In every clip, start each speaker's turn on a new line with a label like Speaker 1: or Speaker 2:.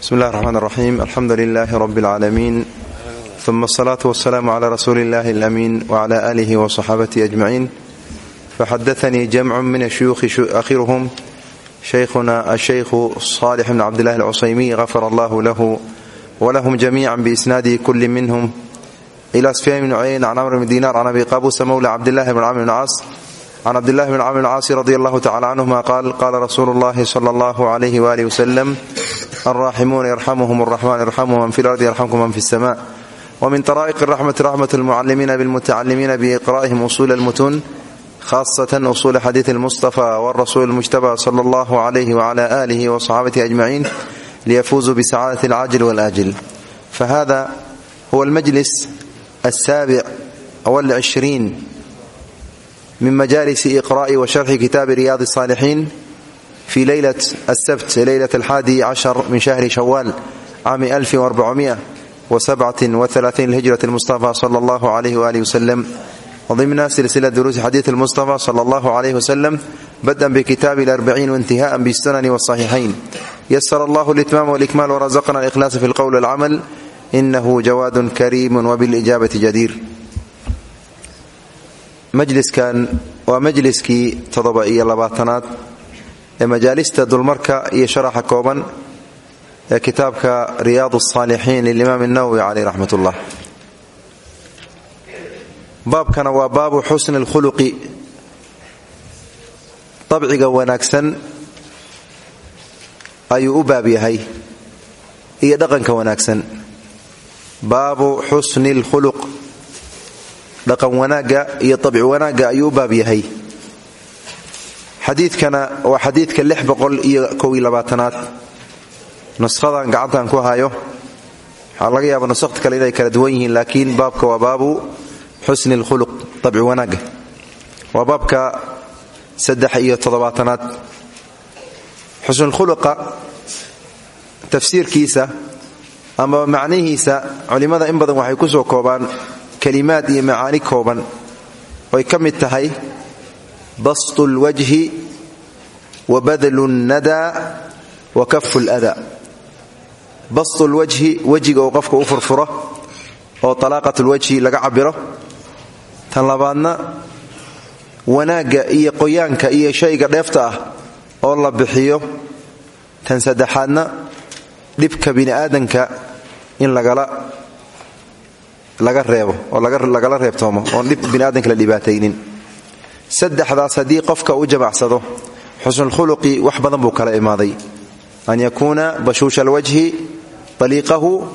Speaker 1: bismi illahi raxmaan raxiim alxamdu lilaahi rabbi alcaalamiin uma asalaatu wasalaamu calaa rasuuli illahi alamiin wacala aalihi wa saxaabatihi ajmaciin faxadatanii jamcun min ashuyuukhi akhiruhum. Shaykhuna ashaykhu saalix bn cabdillahi alcusaymiy gafara allahu lahu walahum jamiican biisnaadi kulli minhum. Ila sufyaan bn cuyayn can amr bn diinaar can abi qabusa mowla cabdillahi bn camr bn caas can cabdillahi bn camr bn caasi radi allahu tacala canhuma qaal qaala rasuulu llahi sala allahu alayhi waalihi wasalam alraaximuuna yarxamuhum الraxman yarxamu man fi lardi yarxamku man fi الsma wmin طraa'iq الraxmati raxmat اlmucalimiina bاlmutacalimiina biiqra'ihim usul اlmutun khasة usul xadiiث اlmustafa wاrasuul اlmujtaba slى اllah عlyh wعlى آlih وصxaabatihi أجmaciin liyafuuzuu bsacaadat اlcaajil wاlaajil fahada huwa اlmajlis الsaabic wاlcishriin min majalis iqra'i washarxi kitaabi riyaad الصاalixiin fi leylat asabt leylat alxaadi cashar min shahri shawaal caami alfin warbacumiya wasabcatin waalaaiin lhijrat almustafa sala allahu calayhi waalihi wasalam ضمن سلسلة دروس حديث المصطفى صلى الله عليه وسلم بدءا بكتاب الأربعين وانتهاء بالسنن والصحيحين يسر الله الإتمام والإكمال ورزقنا الإخلاص في القول والعمل إنه جواد كريم وبالإجابة جدير مجلس كان ومجلسكي تضبئي لباتنات ee majaalista dulmarka iyo sharaxa kooban ee kitaabka riyaad الصaalixiin lilimaam الnawowi caleyh raxmat ullah baabkana waa baabu xusni اlkhuluqi dabciga wanaagsan ayuu u baab yahay iyo dhaqanka wanaagsan baabu xusni اlkhuluq dhaqan wanaagga iyo dabci wanaagga ayuu u baab yahay xadiidkana waa xadiidka labaatanaad. Nushadan gacantan ku hayo. Waxaa laga yaaba nusakht kale inay kala duwan yihiin laakiin baabka waa baabu xusni اlkhuluq dabci wanaagga waa baabka saddex iyo toddobaatanaad. Xusnulkhuluqa tafsiirkiisa ama macnihiisa culimmada in badan waxay ku soo koobaan kelimaad iyo macaani kooban. Oy ka mid tahay bastu lwajhi wa badlu nnadaa wa kafu lada. Bastu lwajhi wejiga uu qofka u furfuro oo talaaqat lwajhi laga cabiro tan labaadna wanaagga iyo qoyaanka iyo shayga dheefta ah oo la bixiyo. Tan saddexaadna dhibka bini'aadanka in laga reebo oo lagala reebtoomo oon dhib biniaadanka la dhibaataynin saddexdaas haddii qofka u jamacsado xusnulkhuluqi wax badan buu kala imaaday. An yakuuna bashuusha alwajhi daliiqahu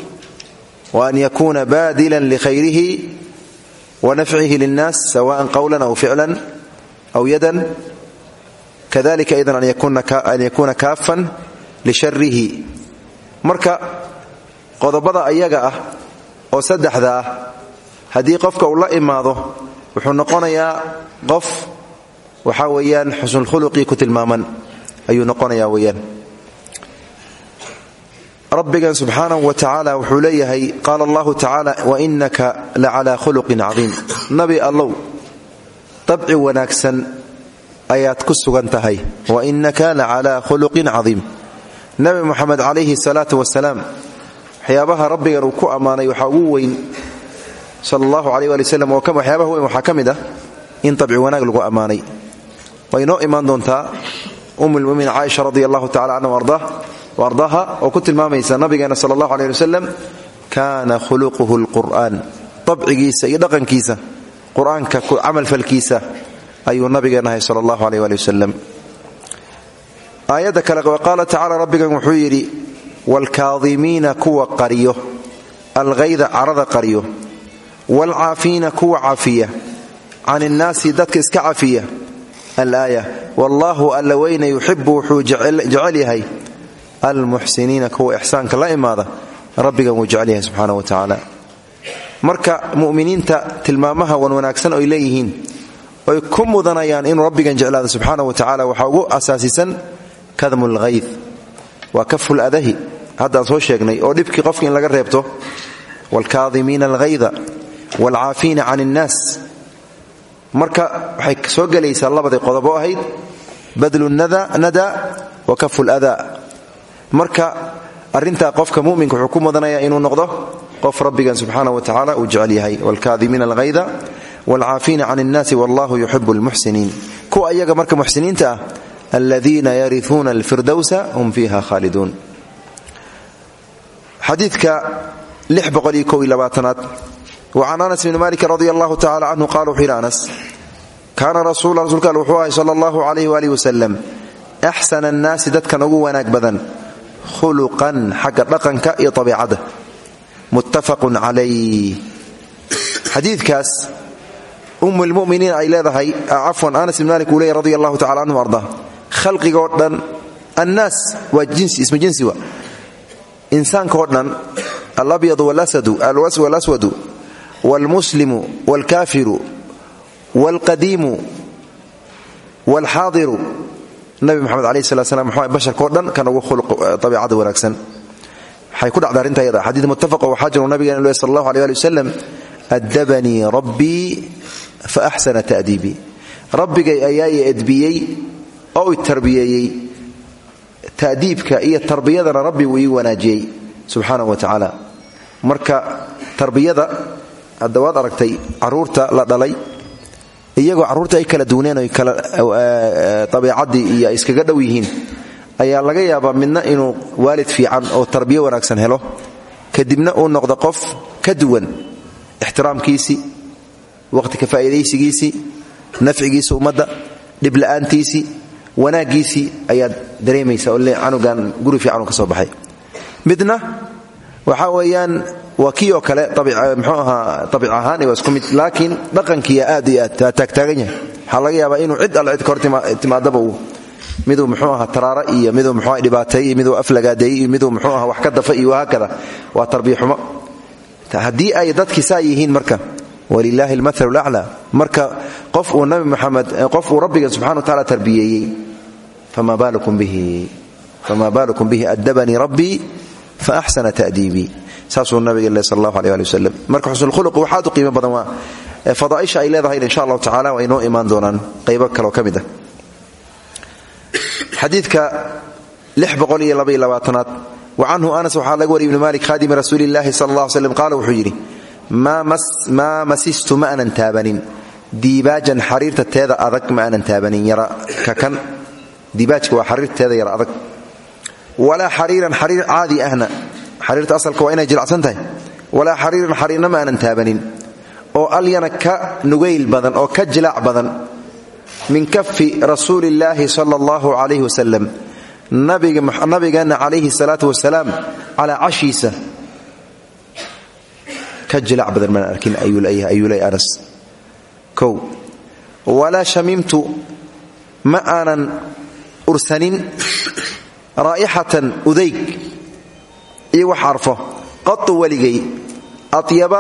Speaker 1: wa an yakuuna baadilan likhayrihi wa nafcihi linnaas sawaan qowlan aw ficlan aw yadan. Kadalika aydan an yakuuna kaafan lisharihi marka qodobada ayaga ah oo saddexda ah haddii qofka uu la imaado wuxuu noqonayaa qof waxaa weeyaan xusnulkhuluqii ku tilmaaman ayuu noqonayaa weeyaan. Rabbigan subxaanahu wa tacaala wuxuu leeyahay qaala allahu tacaala wa innaka la calaa khuluqin cadiim. Nabi allow dabci wanaagsan ayaad ku sugan tahay. Wa innaka la calaa khuluqin cadiim. Nabi muxamed calayhi salaatu wasalaam waxyaabaha rabbigan uu ku ammaanay waxaa ugu weyn sal allahu aleh ali wslam oo waxyaabaha weyn waxaa ka mid ah in dabci wanaag lagu ammaanay. Way noo imaan doontaa ummulmuminiin caaisha radi allahu tacala canha ardaaha oo ku tilmaamaysa nabigeena sal allahu aleh ali wasalam kaana khuluquhu lqur'aan dabcigiisa iyo dhaqankiisa qur'aanka camalfalkiisa ayuu nabigeenahay sal allahu aleh ali wasalam aayadda kale qaala tacala rabbigan wuxuu yidhi waalkaadimiina kuwa qariyo alghayda carada qariyo waalcaafiina kuwa cafiya can innaasi dadka iska cafiya alaaya wallaahu alla weyne yuxibu wuxuu kuwa ixsaanka la imaada rabbigan wuu jecel yahay subxaana wa tacaala marka mu'miniinta tilmaamaha wan wanaagsan oy leeyihiin oy ku mudanayaan inuu rabbigan jeclaado subxaana wa tacala waxaa ugu asaasisan kadmu lhayd waa kaful adahi haddaan soo sheegnay oo dhibkii qofka laga reebto waalkaadimiina alghayda waalcaafiina can innaas. Marka waxay soo gelaysaa labadii qodob oo ahayd badlu nada wa kafu ladaa marka arrintaa qofka muminka wuxuu inuu noqdo qof rabbigan subxaana wa tacaala uu jecel yahay. Waalkaadimiina alghayda waalcaafiina can innaasi wallahu yuxibu lmuxsiniin kuwa iyaga marka muxsiniinta ah aladiina yariuuna alfirdowsa hum fiiha khaaliduun. Xadiidka wacan anas bni malik radi allahu tacala canhu qala wuxuu yidhi anas kaana rasuula rasuulka al wuxuu ahay sala allahu alayh waalih wasalam axsana annaasi dadkan ugu wanaag badan khuluqan xagga dhaqanka iyo abiicadda muttafaqun calayh xadiidkaas umm lmuminiin ay leedahay cafwan anas bn malik uu leeyay radi allahu tacala canhu arda khalqigoo dhan annaas waa jinsi ismu jinsi wa insaankaoo dhan wاlmuslimu wاlkaafiru wاlqadiimu wاlxaadiru nabi moxamed alayh slat slam mxu basharkao dhan kan ugu abiicada wanaagsan waxay ku dhacda arrinta yada xadiid muttafaqo waxaa jiru nabigeena l sal allahu alay ali wasalam adabanii rabbii fa axsana ta'diibii rabbigay ayaa i edbiyey oo i tarbiyeeyey ta'diibka iyo tarbiyadana rabbi wuu ii wanaajiyey subxaanahu wa tacaala marka tarbiyada hadda waad aragtay carruurta la dhalay iyagoo carruurta ay kala duwaneen oy kala abiicaddii iyo iskaga dhow yihiin ayaa laga yaabaa midna inuu waalid fiican oo tarbiyo wanaagsan helo. Kadibna uu noqdo qof ka duwan ixtiraamkiisii waqti ka faa'iidaysigiisii nafcigiisa ummadda dhibla'aantiisii wanaaggiisii ayaad dareemaysa oo canugan guri fiican uu ka soo baxay. Midna waxa weeyaan waa kii oo kale mxuu ahaa ahaan waa isku mid laakiin dhaqankiiya aad iyo aad taagtaagan yahay. Waxaa laga inuu cid alle cid ka hor timaadaba uu miduu mxuu taraara iyo miduu mxuu dhibaateey iyo miduu aflagaadeeyey iyo miduu mxuu aha wax ka dafa iyo wahaakada waa tarbiya xumo haddii ay dadkii yihiin marka walilaahi almaal laclaa marka qof uu nabi muxamed qof uu rabbigan subxana wa tacala tarbiyeeyey fama baalukum bihi? Adabanii rabbii fa axsana ta'diibii saasuu nabiga le sal allahu aleh ali wasalam marka xusnulkhuluq waxaad u qiimo badan waa fadaaisha ay leedahay insha allahu tacala waa inoo imaan doonaan qaybo kaleo ka mid ah. Xadiidka aad wa canhu anas waxaa laga wariy ibni malik khadimi rasuuli llahi sal alla slm qaala wuxuu yidhi maa masistu ma aanan taabanin. Diibaajan xariirta teeda adag ma aanan taabanin yara kakan diibaajka waa xariirteeda yara adag. Walaa xariiran xariir caadi ahna xariirta asalka waa inay jilacsan tahay. Walaa xariiran xariirna ma aanan taabanin. Oo alyana ka nugayl badan oo ka jilaac badan. Min kafi rasuuli illaahi sala allahu calayh wasalam nabigeenna calayhi salaatu wasalaam calaa cashiisa. Ka jilac badan maan arkin ayuu ley anas kow walaa shamimtu ma aanan ursanin raa'ixatan udayg iyo wax carfo qatu atyaba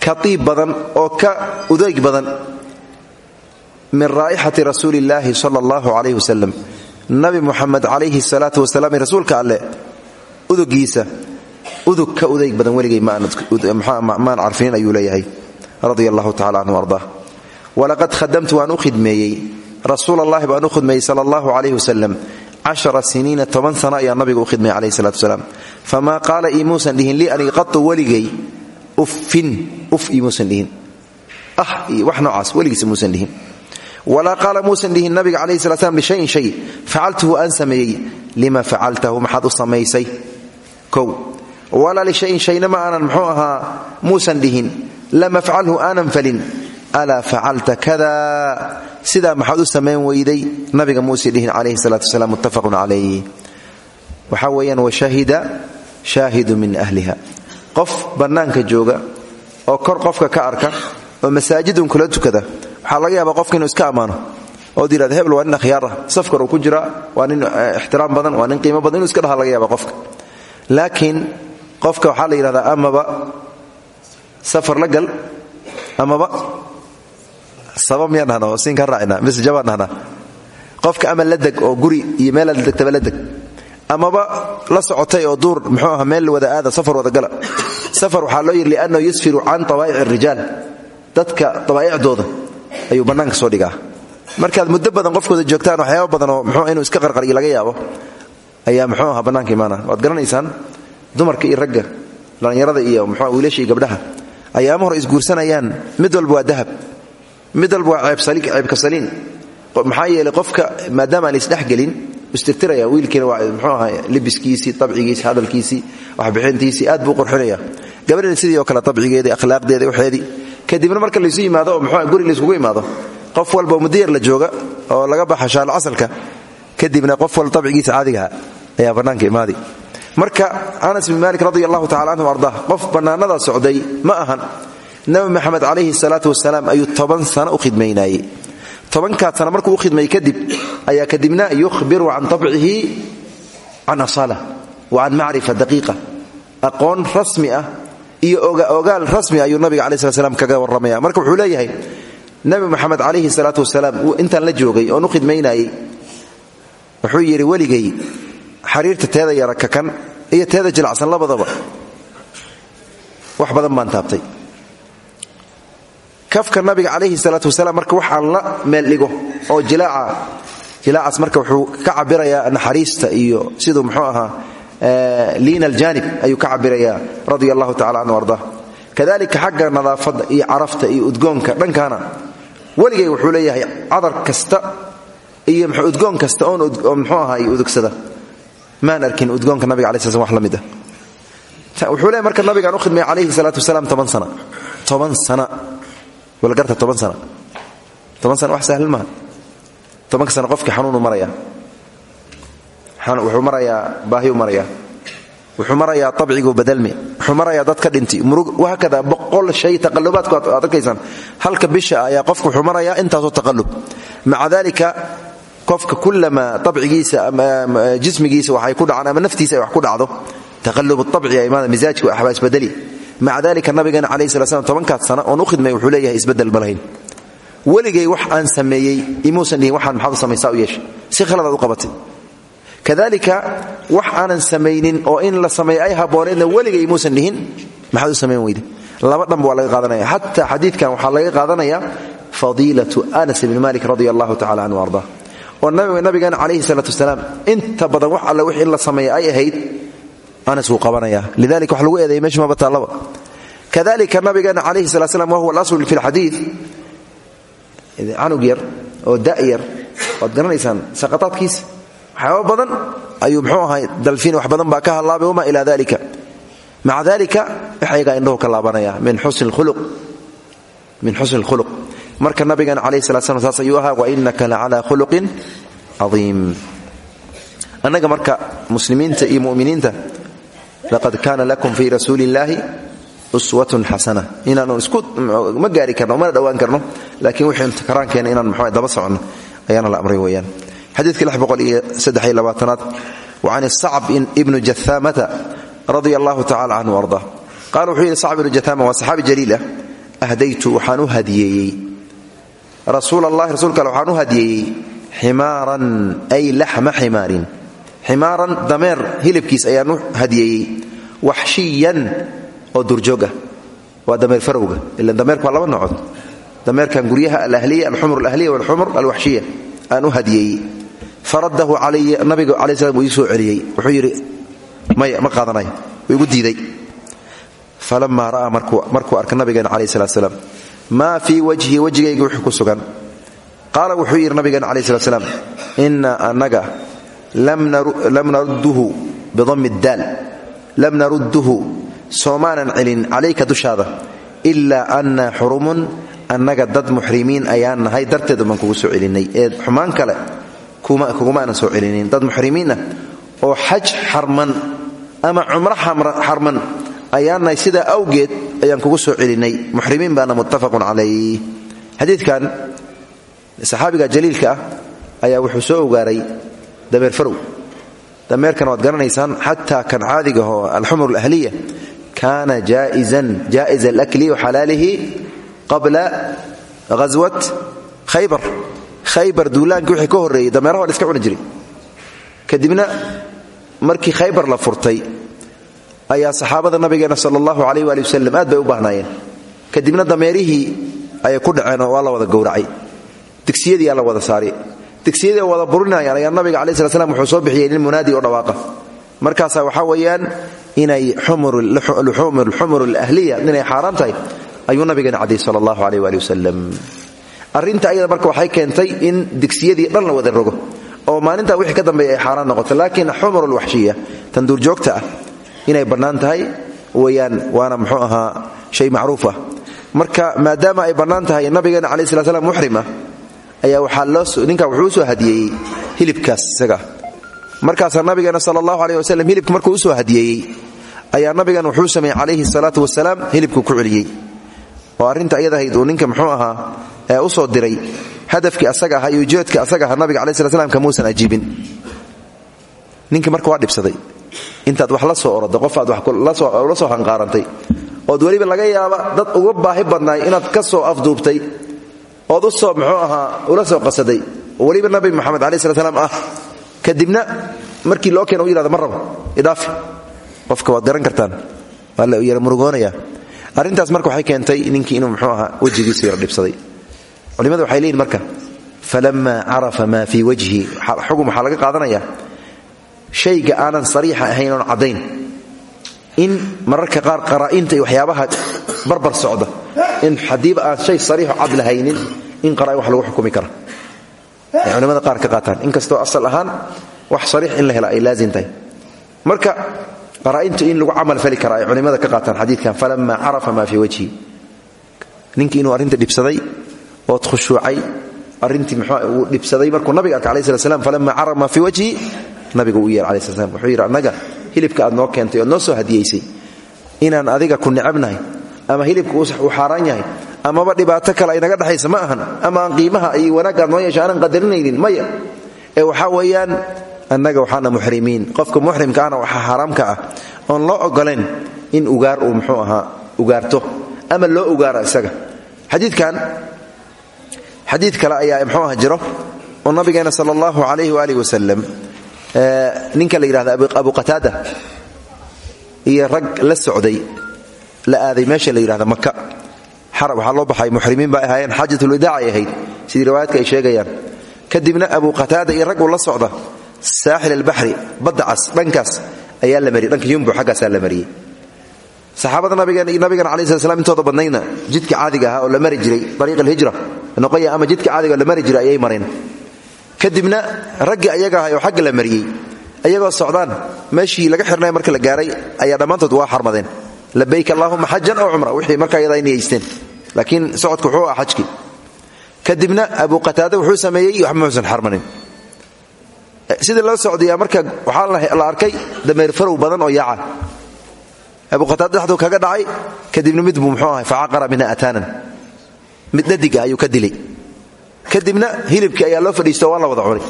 Speaker 1: ka tiib badan oo ka udayg badan min raa'ixati rasuuli illaahi sala allahu calayh wasalam nabi muxamed calayhi salaatu wasalaam rasuulka alleh udugiisa udug ka udayg badan weligay maan carfinin ayuu leeyahay radia allahu tacala canhu ardaa. Walaqad khadamtu waan u khidmeeyey rasuul allahi baan u khidmeeyey cashara siniina toban sano ayaa nabiga u khidmeeyey calayhi salatu wasalaam famaa qaala iimuusan dhihin lii aniga qatu weligay uffin uf iimuusan dhihin ah wax noocaas weligiisa muusan dhihin walaa qaala muusan dhihin nabiga calayhi sala slam lishayin shay facaltuhu aan sameeyey lima facaltahu maxaad u samaysay kow walaa lishayin shayna ma aanan muxuu ahaa muusan dhihin lam afcalhu aanan falin alaa facalta kada sidaa maxaad u samayn weyday nabiga muusii dhihin calayhi salaatu wasalaam muttafaqun calayh waxaa weeyaan washahida shaahidu min ahliha. Qof bannaanka jooga oo kor qofka ka arka oo masaajidun kula tukada waxaa laga yaabaa qofka iska ammaano ood yidhahda hebel waa nin akhyaar ah. Safkar ku jira. Waa nin ixtiraam badan waa nin qiimo badan. Inuu iska dhaha laga yaaba qofka. Laakiin qofka waxaa la yidhahdaa amaba safar la gal. Amaba saba miyaan dhahna oo siin ka raacina mise jabaan qofka ama la deg oo guri iyo meelaad degtaba la deg. Amaba la socotay oo duur muxuu aha meel wada aada safar wada gala. Safar waxaa loo yidhi liannahu yusfiru can tabaa'ic arijaal dadka dabaa'icdooda ayuu bannaanka soo dhigaa. Markaad muddo badan qofkooda joogtaan waxyaaba badan oo muxuu inuu iska qarqariyo laga yaabo ayaa muxuu aha bannaanka imaana waad garanaysaan dumarka iyo ragga dhallinyarada iyo muxua wiilasha iyo gabdhaha ayaama hore isguursanayaan. Mid walba waa dahab mid walba waa ceebka saliin maxaa yeeley qofka maadaama aan isdhexgelin istirtiraya wiilkiina waa mxuu aha libiskiisii abcigiisii hadalkiisii waxbixintiisii aad buu qurxinaya. Gabadhina sidii oo kale abcigeedii akhlaaqdeeda waxeedii kadibna marka laysu yimaado oo mxua guri layskugu imaado qof walba mudiyar la jooga oo laga baxa shaalo casalka kadibna qof walba abcigiisa caadigaha ayaa bannaanka imaadi. Marka anas bin maalik radi allahu anhu ardah qof bannaanada socday ma ahan nabi maxamed calayhi salaatu wasalaam ayuu toban sano u khidmaynaayey tobankaad sana markuu u khidmayey kadib ayaa kadibna yukhbiru can tabcihi can asala wa can macrifa daqiiqa. Aqoon rasmi ah iyo ogaal rasmi ayuu nabiga calayi slat slam kaga warramaya. Marka wuxuu leeyahay nabi moxamed calayhi salaatu wasalaam intaan la joogay oon u khidmaynaayey wuxuu yidhi weligay xariirta teeda yara kakan iyo teeda jilacsan labadaba. Wax badan baan taabtay kafka nabiga calayhi salaatu wasalaam marka wax aan la meel dhigo oo jilaacaas marka wuxuu ka cabirayaa naxariista iyo siduu muxuu ahaa liina aljaanib ayuu ka cabirayaa radia allahu tacala canhu kadalika xagga nadaafadda iyo carafta iyo udgoonka dhankaana weligay wuxuu leeyahay cadar kasta iyo udgoon kasta oo muxuu ahaay udugsada. Maan arkin udgoonka nabiga alai sl wax la mid ah. Wuxuu leeyahy marka nabigaan u khidmay calayhi salaatu wasalaam toban sana toban sana walgarta toban sana toban sana wax sahlan maaha tobanka sana qofkii xanuunu maraya wuxuu marayaa baahiyu maraya wuxuu marayaa abcigu badalmi. Wuxuu marayaa dad ka dhinti. Murug wahaakada boqol shay taqalubaadku aad arkaysaan halka bisha ayaa qofku wuxuu marayaa intaasoo taqalub maca dalika qofka kulama abcigiisa jismigiisa waxay ku dhacaan ama naftiisa ay wax ku dhacdo. Taqalub abci imaada misaajka waxbaa isbedeli maca dalika nabigeena calayhi sala slam tobankaad sana oon u khidmay wuxuu leeyahay isbeddel ma lahayn. Weligay wax aan sameeyey imuusan dhihin waxaan maxaad u samaysaa u yeeshay si khaladaad u qabatay. Kadalika wax aanan samaynin oo in la sameeyo ay habbooneedna weligay imuusan dhihin maxaad u samayn weyde. Laba dhanba waa laga qaadanaya. Xataa xadiidkan waxaa laga qaadanaya fadiilatu anas bni malik radia allahu tacala canhu arda. Oo nabigeena calayhi salaatu wasalaam inta badan wax alle wix in la sameeya ay ahayd anas wuu qabanaya. Lidalika wax lagu eedeeyay meesha maba taallaba kadalika nabigeena calayhi salat slam wahuwa alasl fi lxadiid canug yar oo da'yar waad garanaysaan saqataadkiisa. Waxyaaba badan ayuu mxuu ahay dalfin wax badan baa ka hallaabay wama ila dalika maca dalika waxaygaa indhahu ka laabanaya min xusni اlkhuluq marka nabigan calayh salat slam saas ayuu ahaa wainaka lacala khuluqin cadiim annaga marka muslimiinta iyo muminiinta laqad kaana lakum fii rasuuli illaahi uswatun xasana inaanu isku ma gaari karno mana dhowaan karno laakiin wixii karaankeenna inaan mxu daba soconno ayaana la amray weeyaan xadiidka aad wacan isacb ibnu jahaamata radia allahu tacala canhu arda qaala wuxuu yidhi sacb ibnu jahaama waa saxaabi ahdaytu waxaan u hadiyeeyey rasuul allahi rasuulka ale ay laxma ximaarin ximaaran dameer hilibkiis ayaan u hadiyeeyey waxshiyan oo durjoog ah waa dameer farowga. Ila dameerku waa laba noocood dameerkan guryaha alahliya alxumr alahliya walxumr alwaxshiya aan u hadiyeeyey faradahu calaya nabiga cala slam wuu soo celiyey. Wuxuu yidhi maya ma qaadanayo wuu igu diiday. Falamaa ra'aa markuu arka nabigeena calayh salat slam maa fii wajhi wejigayga wixii ku sugan. Qaala wuxuu yidhi nabigeena calayh salat slam inna annaga lam narudduhu soomaanan celin calayka dushaada ilaa anna xurumun annaga dad muxrimiin ayaan nahay. Darteed baan kugu soo celinay ee xumaan kale kuguma aanan soo celinin dad muxrimiinah oo xaj xarman ama cumro xarman ayaan nahay. Sidaa awgeed ayaan kugu soo celinay muxrimiin baana muttafaqun calayh xadiidkan saxaabiga jaliilka ah ayaa wuxuu soo ogaaray dameer farow. Dameerkan waad garanaysaan xataa kan caadigaho alxumr alahliya kaana jaa'izan jaa'iza alakli wa xalaalihi qabla ghaswat khaybar. Khaybar duulaankii wixii ka horreeyey dameeraha iska cuni jiray. Kadibna markii khaybar la furtay ayaa saxaabada nabigeena sala allahu calayh waali wasalam aad bay u baahnaayeen. Kadibna dameerihii ayay ku dhaceenoo waa la wada gowracay. Digsiyadii la wada saari digsiyadii wada burinayaan ayaa nabiga calayi slat slam wuxuu soo bixiyey lilmunaadi oo dhawaaqa. Markaasaa waxaa weeyaan inay xumur alahliya inay xaaraan tahay ayuu nabigeena cadiyey sala allahu aleyh waali wasalam arrinta ayada marka waxay keentay in digsiyadii dhan la wada rogo oo maalintaa wixii ka dambeeya ay noqoto. Laakiin xumur alwaxshiya tan duurjoogta ah inay bannaan tahay waana muxuu ahaa shay macruuf ah. Marka maadaama ay bannaan tahay nabigeena calayi slat slam ayaa waxaa ninkaa wuxuu u soo hadiyeeyey hilibkaas isaga. Markaasaa nabigeena sal allahu aleh waslm hilibka markuu u soo hadiyeeyey ayaa nabigan wuxuu sameeyey calayhi salaatu wasalaam hilibku ku celiyey. Oo arrinta ayadahayd uu ninka muxuu ahaa ee u soo diray hadafkii asaga ahaa iyo ujeedka asaga ahaa nabiga alai slat slam kamuusan ajiibin. Ninkii marka waa dhibsaday. Intaad wax la soo oroday qof aad la soo hanqaarantay ood weliba laga yaaba dad uga baahi badnaay inaad ka soo afduubtay ood u soo muxuu ahaa ula soo qasaday. Oo weliba nabi moxamed alai slat slam ah. Kadibna markii loo keena u yihahdo ma rabo qofka waad garan kartaan. Waa la murugoonaya. Arrintaas marka waxay keentay ninkii inuu muxuu ahaa wejigiisa yara dhibsaday. Culimadu waxay leeyihiin marka falama carafa maa fii wajhi. Xugum waxaa laga qaadanaya shayga aanan sariixa ahayn oon caddayn. In mararka qaar qaraa'inta iyo waxyaabaha barbar socda in haddiiba aan shay sariixo cad lahaynin in qara'in wax lagu xukumi kara. Ay culimada qaar ka qaataan inkastoo asal ahaan wax sariix in la hela ay laazim tahay. Marka qaraa'intu in lagu camal fali kara ay culimada ka qaataan xadiidkan falama carafa maa fii wajhi. Ninkii inuu arrinta dhibsaday ood khushuucay arrintii mxuu uu dhibsaday markuu nabiga arkay alai slat slam falama carafa maa fii wajhi nabigu u yeer alai slat slam wuxuu yidhi annaga hilibka aad noo keentay ood noo soo hadiyaysay inaan adiga ku necabnahay ama hilibka uu xaaraan yahay amaba dhibaato kale ay naga dhexaysa ma ahan ama aan qiimaha iyo wanaagga aad noo yeesha qadarinaynin maya ee waxaa weeyaan annaga waxaana muxrimiin. Qofka muxrimka ahna waxaa xaaraamka ah oon loo ogolayn in ugaar uu muxuu ahaa ugaarto. Ama loo ugaara isaga. Xadiidkan xadiid kale ayaa muxuu aha jiro oo nabigeena sala allahu calayhi waaalih wasalam ninka la yidhahda abu qataada iyo rag la socday la aaday. Meesha la yidhahda maka waxaa loo baxay. Muxrimiin bay ahaayeen. Xaajatulwadaac ay ahayd. Sidii riwaayaadka ay sheegayaan. Kadibna abu qataada iyo raguu la socda saaxil albaxri badda cas dhankaas ayaa la mariyey. Dhanka yumbu xaggaasaa la mariyey. Saxaabada alai slat slam intooda badnaydna jidka caadiga ahaa oo la mari jiray ariiq alhijra noqoya ama jidka caadiga la mari jiray ayay mareen. Kadibna raggii ayaga ahay oo xagga la mariyey. Ayagoo socdaan meeshii laga xirnay marka la gaaray ayaa dhammaantood waa xarmadeen labayk allahuma xajan oo cumra. Wixii marka ayadaa niyaysteen laakiin socodku wuxuu ah xajkii. Kadibna abu qataada wuxuu sameeyey waxba muusan xarmanin. Sidii loo socdayaa marka waxaa la arkay dameer farow badan oo yaaca abu qataada dhexduu kaga dhacay kadibna mid buu muxuu ahay facaqara minha ataanan. Mid dhadiga ayuu ka dilay. Kadibna hilibkii ayaa loo fadhiisto waa la wada cunay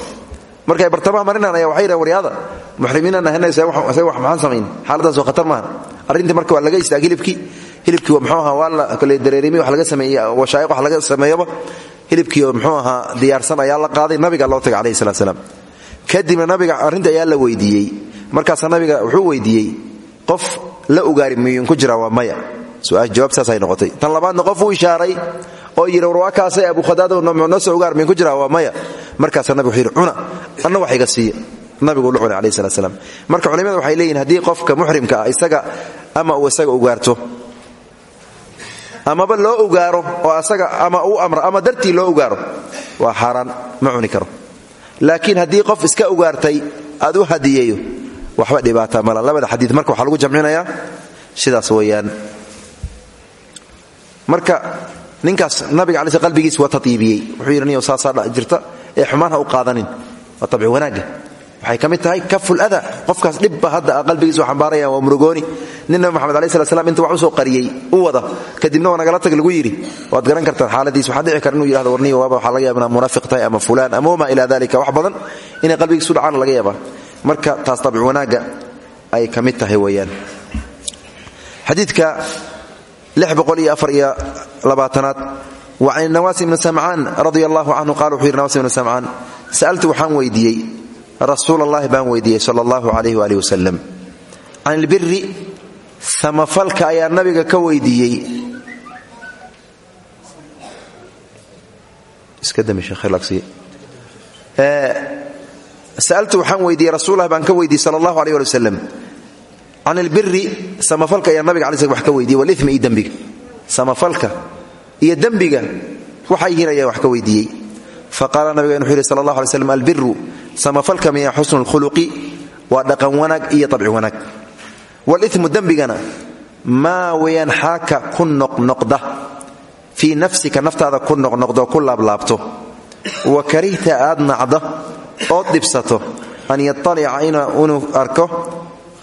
Speaker 1: markay bartamaha marinaan ayaa waxay yidhahan waryaada muxrimiinaan ahanay isaga wax maxaan samayn. Xaaladaas waa khatar maaha arrintii marka waa laga istaag hilibkii. Hilibkii muxuu ahaa waa la dareerimi wax laga sameeyey washaa'iq wax laga sameeyaba hilibkii oo muxuu ahaa diyaarsan ayaa la qaaday nabiga loo tagay salatu salaam. Kadibna nabiga arrinta ayaa la weydiiyey. Markaasaa nabiga wuxuu weydiiyey qof la ugaari miyuun ku jira waa maya. Jawaab saasay noqotay. Tan labaadna qof uu ishaaray oo yidhi war waa kaasay abu khadaada noo soo ugaar miyun ku jira waa maya. Markaasaa nabiga wuxuu yidhi cuna. Anna wax iga siiya nabigu la cunay salat slam marka culimada waxay leeyihiin haddii qofka muxrimka ah isaga ama uu isaga ugaarto amaba loo ugaaro oo asaga ama uu amro ama dartii loo ugaaro waa xaaraan ma cuni karo. Laakiin haddii qof iska ugaartay aad u hadiyeeyo waxba dhibaata mala labada xadii marka waxaa lagu jamcinayaa sidaas weeyaan. Marka ninkaas nabiga sl qalbigiis waa taiibiyey wuxuu yidhi niyo saasaa jirta. Ee xumaan u qaadanin. Waa abci wanaagga. Waxay ka tahay kaful ada. Qofkaas dhibba hadda qalbigiis waa xambaaraya waa murugooni. Nin nabi moxamed alai inta wax u soo qariyey u wada. Kadibna waa nagala tag lagu yidhi waad garan kartaan xaaladiis. Waxaa dhici kara inuu warniyo waaba waxaa laga yaaba munaafiq tahay ama fulaan ama wamaa ila dalika wax badan inay qalbigiisu dhacaana laga yaabaa. Marka taas dabci wanaagga ay ka tahay weeyaan. Xadiidka aad wacan nawaas ibni samcaan radia allahu canhu qala wuxuu yidhi nawas ibni samcaan sa'altu waxaan weydiiyey rasuul allahi baan weydiiyey sala allahu alayh waalih wasalam can ilbiri samafalka ayaa nabiga ka weydiiyey. Sa'altu waxaan weydiiyey rasuullahi baan ka weydiiyey sala allahu aleyh ali wasalam can ilbiri samafalka ayaa nabiga alai sl wax ka weydiiyey walimi iyo dembiga samafalka iyo dembiga waxay yihiin ayaa wax ka weydiiyey faqaala nabiga wuxuu yidhi sala allah alay slam albiru samafalka miya xusnu lkhuluqi waa dhaqan wanaag iyo abci wanaag walimu dembigana maa weyaan xaaka ku noqnoqda fii nafsika naftaada ku noqnoqdo ku laablaabto wa karihta aad nacdo ood dhibsato an yaalica inuu arko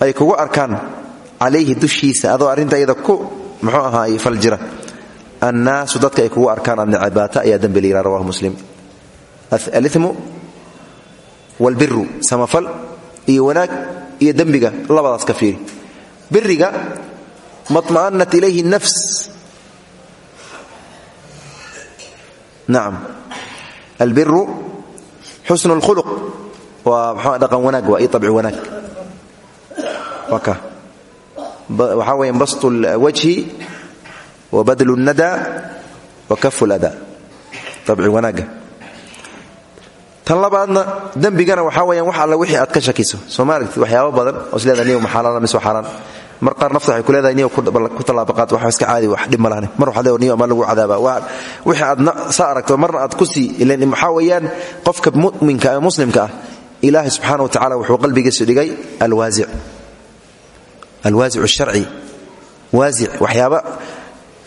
Speaker 1: ay kugu arkaan calayhi dushiisa adoo arrinta iyada ku muxuu ahaay faljira. Annaasu dadka ay kugu arkaan adnicabaata ayaa dembi la yidhaha rawahu muslim. Alimu walbiru samafal iyo wanaag iyo dembiga labadaas ka fiiri. Biriga maطma'anat ilayhi nafs. Nacam albiru xusnu اlkhuluq waa mxua dhaqan wanaag waa io abci wanaag waxaa weya bastu اlwajhi wa badlu اnnada wa kafu اlada abci wanaagga tan labaadna dembigana waxaa weyaan wax alla wixii aad ka shakiso soo ma aragtid waxyaaba badan oo is leedahay niyo ma xaalaana mise waa xaaraan mar qaar nafta waxay ku leedahay niyo ku tallaabaqaad wax iska caadi wax dhib ma lahane mar waxaad leedahay niyo ma lagu cadaaba waa wixii aad saa aragto marna aad ku sii ilan waxaa weeyaan qofka mu'minka ee muslimka ah ilaahay subxaana wa tacala wuxuu qalbigiisu dhigay alwaasic alwaasic sharci. Waasic waxyaaba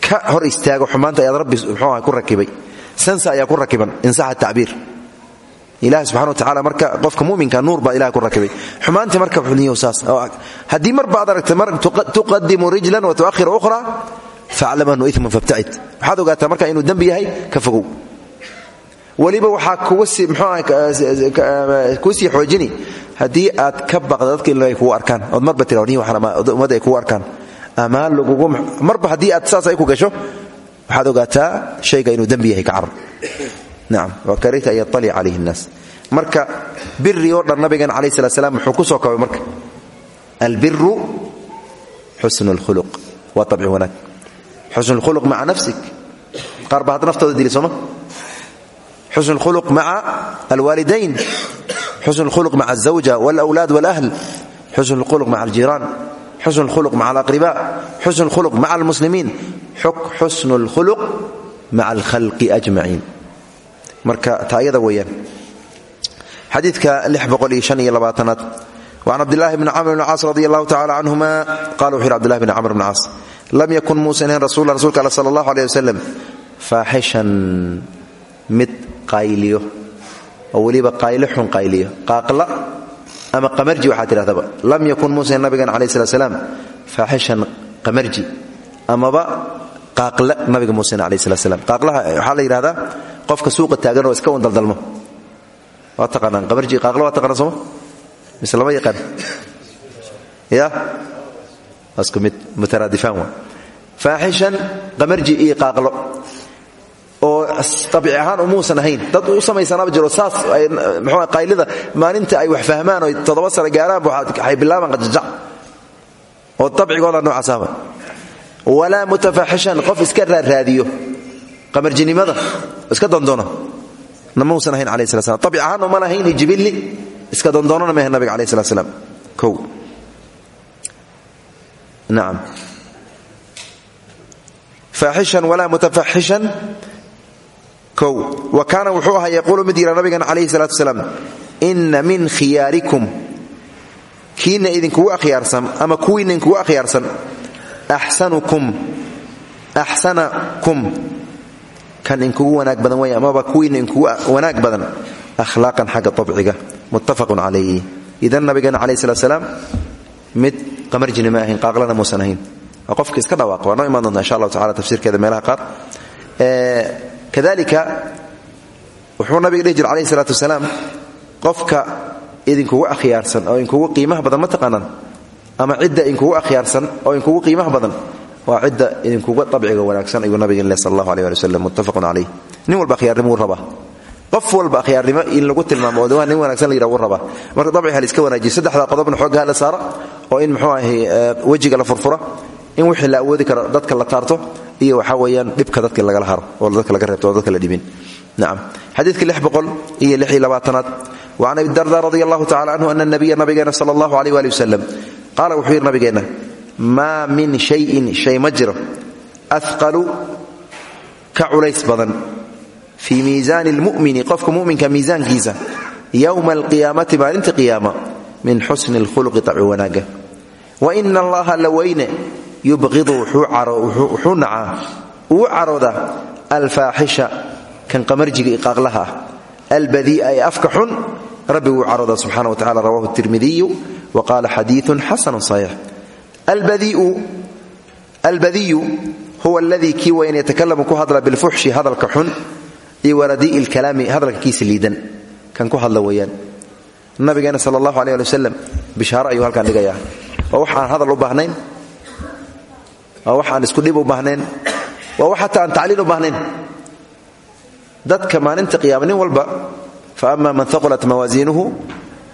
Speaker 1: ka hor istaago xumaanta ayaad rabbi muxuu aha ku rakibay. Sansa ayaa ku rakiban insaxa tacbiir. Ilahi subxana watacala marka qofka muminka nuur baa ilaha ku rakibay. Xumaantii marka xuniyo saas haddii mar baad aragta mar tuqadimu rijlan wa tuahiru ukhra faclam anhu imun fabtacid waxaad ogaataa marka inuu dembi yahay ka fogow weliba waxaa kuu sii xoojini. Haddii aad ka baqda dadka in ay arkaan ood marba tira ummadda ay kugu arkaan. Ama lagugu marba haddii aad saas ay ku gasho waxaad ogaataa shayga inuu dembi yahay ka carar nacam karita an yaalic calayhi nnaas. Marka biri oo dhan nabigan calayh salat muxuu ku soo koobay marka. Albiru xusnu lkhuluq waa abci wanaag. Xusnu lkhuluq maca nafsik. Qaar baa hadda naftooda xusnu lkhuluq maca alwaalidayn xusnu lkhuluq maca alzawja walawlaad walahl xusnu lkhuluq maca aljiiraan xusnu lkhuluq maca alaqriba xusnu lkhuluq maca almuslimiin xusnu lkhuluq maca alkhalqi ajmaciin marka taayada weyaan xadiidka aad وcan cabdilaahi bni camr bn caas radi allahu tacala canhuma qala wuxu yhi abdillahi bni camr bn caas lam yakun muusan ahayn rasul rasulka all sala allahu aleh wasalam faaxishan mid qayliyo oo weliba qaylo xun qayliyo qaaqla ama qamarji waxaa tidhahdaba lam yakun muusan nabigan calayh slat slaam faaxishan qamarji. Amaba qaaqla nabiga muusan calayh slat slam qaaqlaha waxaa la yidhahdaa qofka suuqa taagan oo iska wandaldalmo waa taqaanaan qamarji qaaqla waa taqaanaan sooma mise lama yaqaan. Ya? Waa isku mid mutaraadifaan waa. Faaxishan qamarji iyo qaaqlo oo abci ahaan umuusan ahayn. Dad u samaysanaaba jiro saas qaylida maalinta ay wax fahmaan oo toddoba sano gaaraanba waxay bilaabaan qajajac oo dabcigooda noocaasaba walaa mutafaxishan qof iska raaraadiyo. Qamarjinimada iska dondoona namausan ahayn ala sla slam ahaan uma lahayn jibilli iska dondoonana ahayn nabiga alayh slat slam o nacam faaxishan walaa kow wa kaana wuxuu ahaa yaquulu mid yidha nabigan calayhi salaatu wasalaam inna min khiyaarikum. Kiina idinkugu akhyaarsan ama kuwiina idinkugu akhyaarsan axsanukum axsanakum. Kan inkugu wanaag badan wey amaba kuwiina inkugu wanaag badan ahlaaqan xagga abciga muttafaqun calayh idan nabigeena calayh salat salaam mid qamarjina ma ahayn qaaqlana muusan ahayn. Waa qofka iska dhawaaq waa noo imaan doonta insha allahu tacala tafsiirkeeda meelaha qaar kadalika wuxuu nabiga dhihi jira calayhi salaatu wasalaam qofka idinkugu akhyaarsan oo inkugu qiimaha badan ma taqaanaan ama cidda inkugu akhyaarsan oo inkugu qiimaha badan waa cidda idinkuga abciga wanaagsan ayuu nabigeen leh sal allahu aleh ali waslem muttafaqun calayh nin walba akhyaarnimo wuu rabaa. Qof walba akhyaarnimo in lagu tilmaamo oo nin wanaagsan la rabaa. Marka dabci ha laiska wanaajiyo saddexdaa qodobna xoogga hala saara oo in muxuu ahay wejiga la furfura in wixii la awoodi karo dadka la taarto iyo waxaa weeyaan dhibka dadka lagala haro oo dadka laga reebto dadka la dhibin. Nacam xadiidka lix iyo lix iyo wa can abi darda radi allahu tacala canhu ana nabiya nabigeena sala allahu aleyh waali wasalam qaala wuxuu min shayin shay ma jiro. Ka culays badan. Fii miisaani lmu'mini qofka mu'minka miisaankiisa yowma alqiyaamati maalinta qiyaama min xusni lkhuluqi dabci wanaagga wa ina allaha la yubqidu wuxuu nacaa uu caroodaa alfaaxisha kan qamarjiga iqaaqlaha ah albadii'a ee afka xun rabbi wuu tacala rawahu tirmidiyu wa qaala xadiiun xasanu saxiix. Albadiyu huwa aladii kii wayn yatakalamu ku hadla bilfuxshi hadalka xun iyo waradii'i lkalaami hadalka kiisa liidan kan ku hadla weeyaan. Nabigeena sal allahu aleh ali wasalam bishaaro ayuu halkaan dhigayaa. Waa wax hadal u baahnayn waa wax aan isku dhib u baahnayn. Waa wax hataa aan tacliil u baahnayn. Dadka maalinta qiyaama walba fa ama man haqulat mawaasiinuhu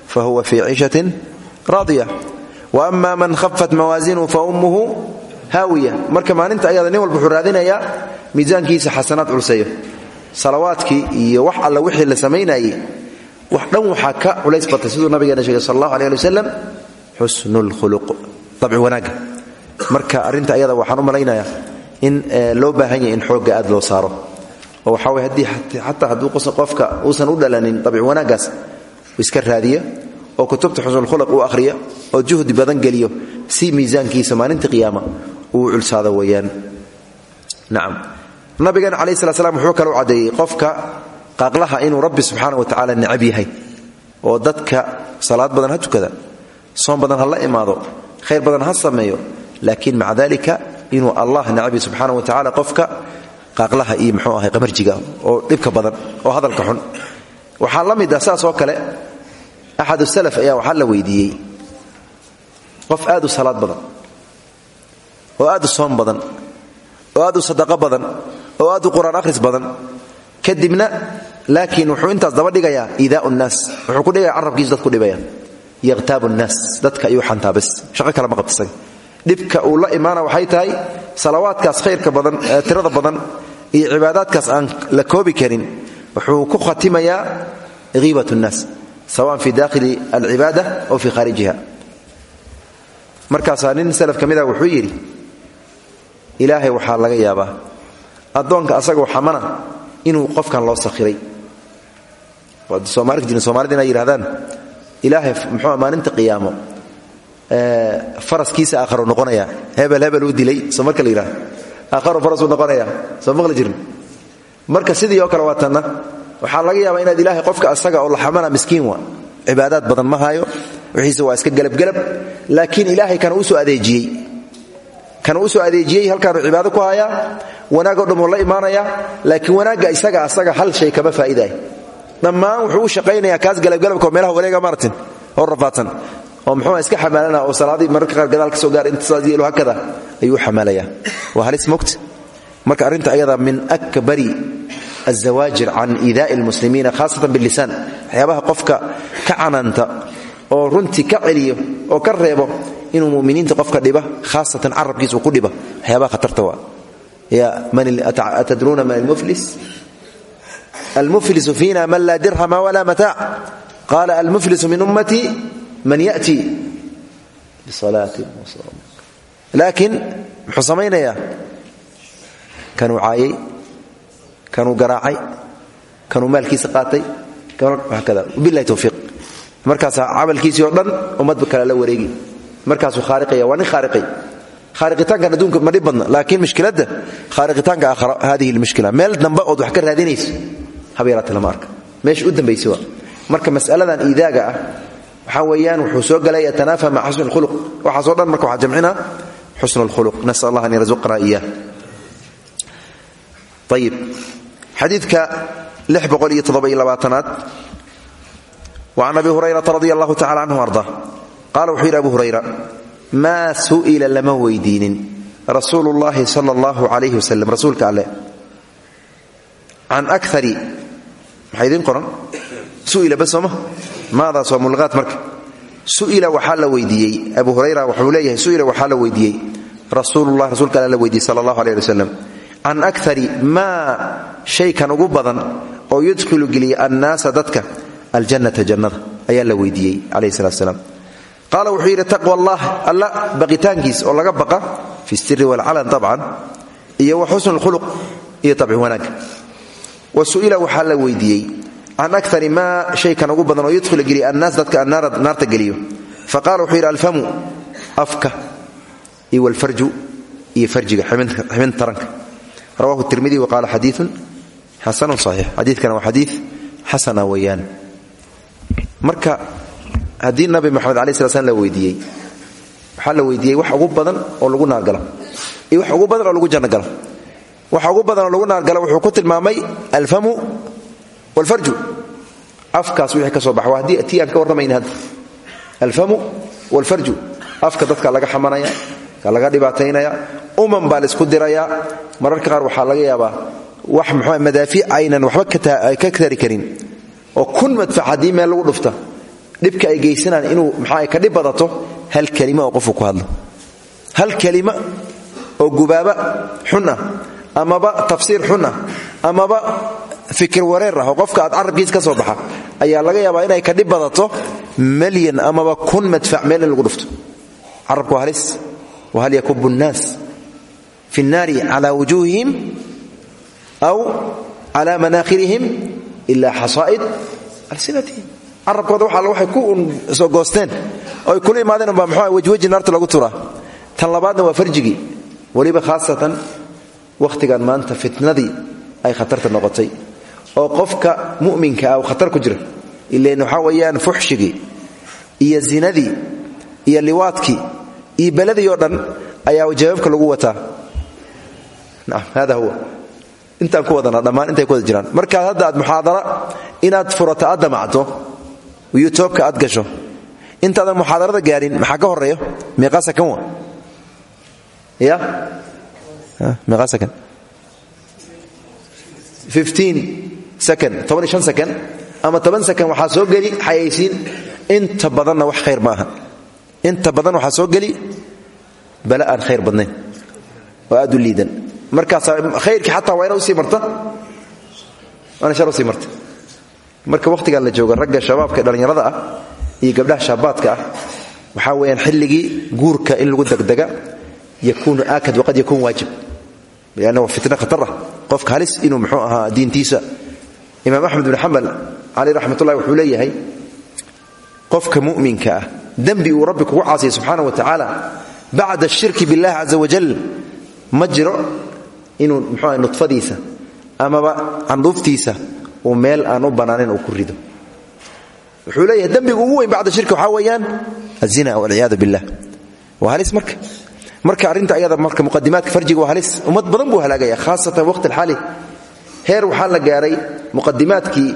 Speaker 1: fa huwa fii ciishatin raadiya. Wa ama man khafat mawaasiinuhu fa ummuhu haawiya. Marka maalinta ayada nin walba wuxuu miisaankiisa xasanaad culseeyo salawaadkii iyo wax alla wixii la samaynayey wax dhan waxaa ka culays batay siduu nabigeena sheegay sal allahu aleh ali wasalam xusnu marka arrinta ayada waxaan u malaynayaa in loo baahan yahay in xoogga aad loo saaro. Oo waxaa way haddii xataa hadduu qofka uusan u dhalanin dabci wanaaggaas iska raadiya oo kutubta xusnulkhuluq uu akhriya oo juhdi badan geliyo si miisaankiisa maalinta qiyaama uu culsaado weeyaan. Nacam nabigeena calayhi slat slam wuxuu kale u caddeeyey qofka qaaqlaha inuu rabbi subxaana wa tacaala necab oo dadka salaad badan ha tukada soom badan ha la imaado khayr badan ha sameeyo laakiin maca dalika inuu allah yahy subxaana wa tacala qofka qaaqlaha iyo mxuu ahay qamarjiga oo dhibka badan oo hadalka xun. Waxaa la ah saas oo kale axadu salaf ayaa waxaa la weydiiyey. Qof aad u salaad badan oo aad soom badan oo aad u badan oo aad u qur'aan akhris badan kadibna laakiin wuxuu intaas daba dhigayaa iidaau nnaas. Wuxuu ku dhigaya carabkiisu dadku dhibaya yakhtaabu nnaas dadka ayuu xantaa bas shaqo kale ma qabta isaga dhibka uu la imaana waxay tahay salawaadkaas khayrka badan tirada badan iyo cibaadaadkaas aan la koobi karin wuxuu ku khatimayaa hiibat nnaas sawaan fi dakhili alcibaada aw fi kharijiha markaasaa nin salaf ka mida wuxuu yidhi ilaahay waxaa laga yaabaa addoonka asagoo xamana inuu qofkan loo sakhiray. Soomaalida inay yidhahdaan ilaahay muxuu maalinta qiyaamo faraskiisa aakharu noqonaya. Hebel hebel uu dilay soo marka la aakharu farasuu noqonaya. Soo maqli jirin. Marka sidii oo kale waatanna waxaa laga yaabaa inaad ilaahay qofka asaga oo la xamana miskiin wa cibaadaad badan ma hayo wixiise waa iska gelabgelab laakiin ilaahay kana u soo adeejiyey. Kana u soo adeejiyey halkaanu cibaado ku hayaa wanaagoo dhamuu la imaanaya. Laakiin wanaagga isaga asaga hal shay kama faa'idaay dhammaan wuxuu u shaqaynayaa kaas galabgalabka oo meelaha wareega maartin oo rafaadsan oo muxuu iska xamaalana oo salaadii mararka qaar gadaal ka soo gaar intasaas yeelo hakada ayuu xamaalaya. Waa halis mogta marka arrinta ayada min akbari azawaajir can iidaa'i almuslimiina khaasatan billisaan waxyaabaha qofka ka canaanta oo runtii ka celiyo oo ka reebo inuu muminiinta qofka dhiba khaasatan carabkiisa uu ku dhiba waxyaabaha khatarta waa. Atadruuna man almuflis? Almuflisu fiina man laa dirhama walaa mataac qaala almuflisu min ummatii man bisalaatin laakiin muxuu samaynayaa kanuu caayay kanuu garaacay kanuu maalkiisa qaatay bilahi towfiiq markaasaa camalkiisii oo dhan ummadba kale la wareegi markaasuu khaariqaya waa nin khaariqay khaariqitaankan adduunka ma dhib badna laakiin mushkiladda khaariqitaanka aakhara hadihi lmushkila meel dambe ood wax ka raadinayso habeeraata lama arka meesha u dambaysa waa marka mas'aladan iidaaga ah waxaa weeyaan wuxuu soo galay yatanaafa maca xusni lkhuluq waxaasoo dhan marka waxaa jamcina xusnu lkhuluq nasal allah an yarzuqna iyah ayib xadiidka wa can abi hurayrata radi allahu tacala arda qaala wuxuu yidhi abu hurayra maa su'ila lama weydiinin. Rasuulu llahi sala allahu calayhi wasalam rasuulka can akari maxaa idiin su'ila sooma maadaas waa mulqaad marka. Su'ila waxaa la weydiiyey. Abu hurayra wuxuu leeyahay su'ila waxaa la weydiiyey. Rasuulullah rasuulka alla la weydiiyey sala allahu aleyh ali wasalam can akari maa shaykan ugu badan oo yudkhilu geliya annaasa dadka aljannata jannada. Ayaa la weydiiyey calayhi salatu salaam qaala wuxuu yidhi taqwa allah alla baqitaankiis oo laga baqa fi siri walcalan abcan iyo wa xusnu lkhuluq iyo can akari maa shaykan ugu badan oo yudkhilu geliya annaas dadka naarta geliyo. Wuxuu yidhi alfamu afka iyo walfarju iyo farjiga xibinta taranka. Rawahu tirmidi wa qaala xadiiun xasanun saxiix. Xadiidkana waa xadiid xasana weeyaan. Marka haddii nabi moxamed alai sla slam la weydiiyey waxaa wax ugu badan oo lagu naargalo iyo wax ugu badan oo lagu janno galo waxa ugu badan oo lagu naargalo wuxuu ku tilmaamay alfamu walfarju afkaas wixii ka soo baxa waa haddii tii aan ka warramayna hadda alfamu walfarju afka dadka laga xamanaya ka laga dhibaataynaya uman baa la isku dirayaa mararka qaar waxaa laga yaabaa wax muxuu madaafiic aynan waxba ka tari karin oo kun madfac haddii meel lagu dhufta dhibka ay geysanaan inuu maxaa ka dhib badato hal kelima oo qofku ku hadlo fikir wareer ah qofka aad carabkiis ka soo baxa ayaa laga yaabaa inay ka dhib badato malyan amaba kun madfac meel lagu dhufto. Carabku waa halis. Wahal yakubu nnaas fi nnaari cala wujuuhihim aw cala manaakhirihim ila xasaa'id alsinatihim carabkooda waxa waxay ku soo goosteen oo ay kula imaadeen baa muxuu wejweji naarta lagu turaa. Tan labaadna waa farjigii weliba khaasatan wakhtigan maanta fitnadii ay khatarta noqotay oo qofka mu'minka ah uu khatar ku jira ileen waxaa weeyaan fuxshigii iyo zinadii iyo liwaadkii iyo beladii dhan ayaa jawaabka lagu wataa. Nacam hada huwa. Intaan ku wadanaa dhammaan intay ku jiraan. Markaad hadda aad muxaadara inaad furato aad damacdo yutoobka aad gasho intaadan muxaadarada gaarin maxaa ka horeeyo meeqaa sakan wa ya? Meeqaa sakan second second ama toban second waxaa soo geli xayaysiin. Inta badanna wax khayr ma aha inta badan waxaa soo geli bala aan khayr badnayn. Oo aad u liidan. Markaasaa khayrkii xataa waa ina u sii marta. Waana shar u sii marta. Marka wakhtigan la jooga ragga shabaabka dhallinyarada ah iyo gabdhaha shaabaadka ah waxaa weeyaan xilligii guurka in lagu degdega yakuunu aakad waqad yakuun waajib. Lanna waa fitna khatar ah qofka halis inuu muxuu imaam axmed bin xambal caleyh raxmatullahi wuxuu leeyahay qofka mu'minka ah uu rabbi kugu caasiyay subxaana wa tacaala bacda ashirki billahi caza wajal ma jiro inuu muxuu aha nudfadiisa amaba candhuuftiisa uu meel aan u uu ku rido. Wuxuu leeyahay dembiga ugu weyn bacda shirki waxaa weeyaan azina walciyaadu billah. Waa halis marka. Marka arrinta ayada marka muqadimaadka farjiga waa halis. Ummad badan buu halaagaya khaasatan waqti alxaali heer waxaa la gaaray muqadimaadkii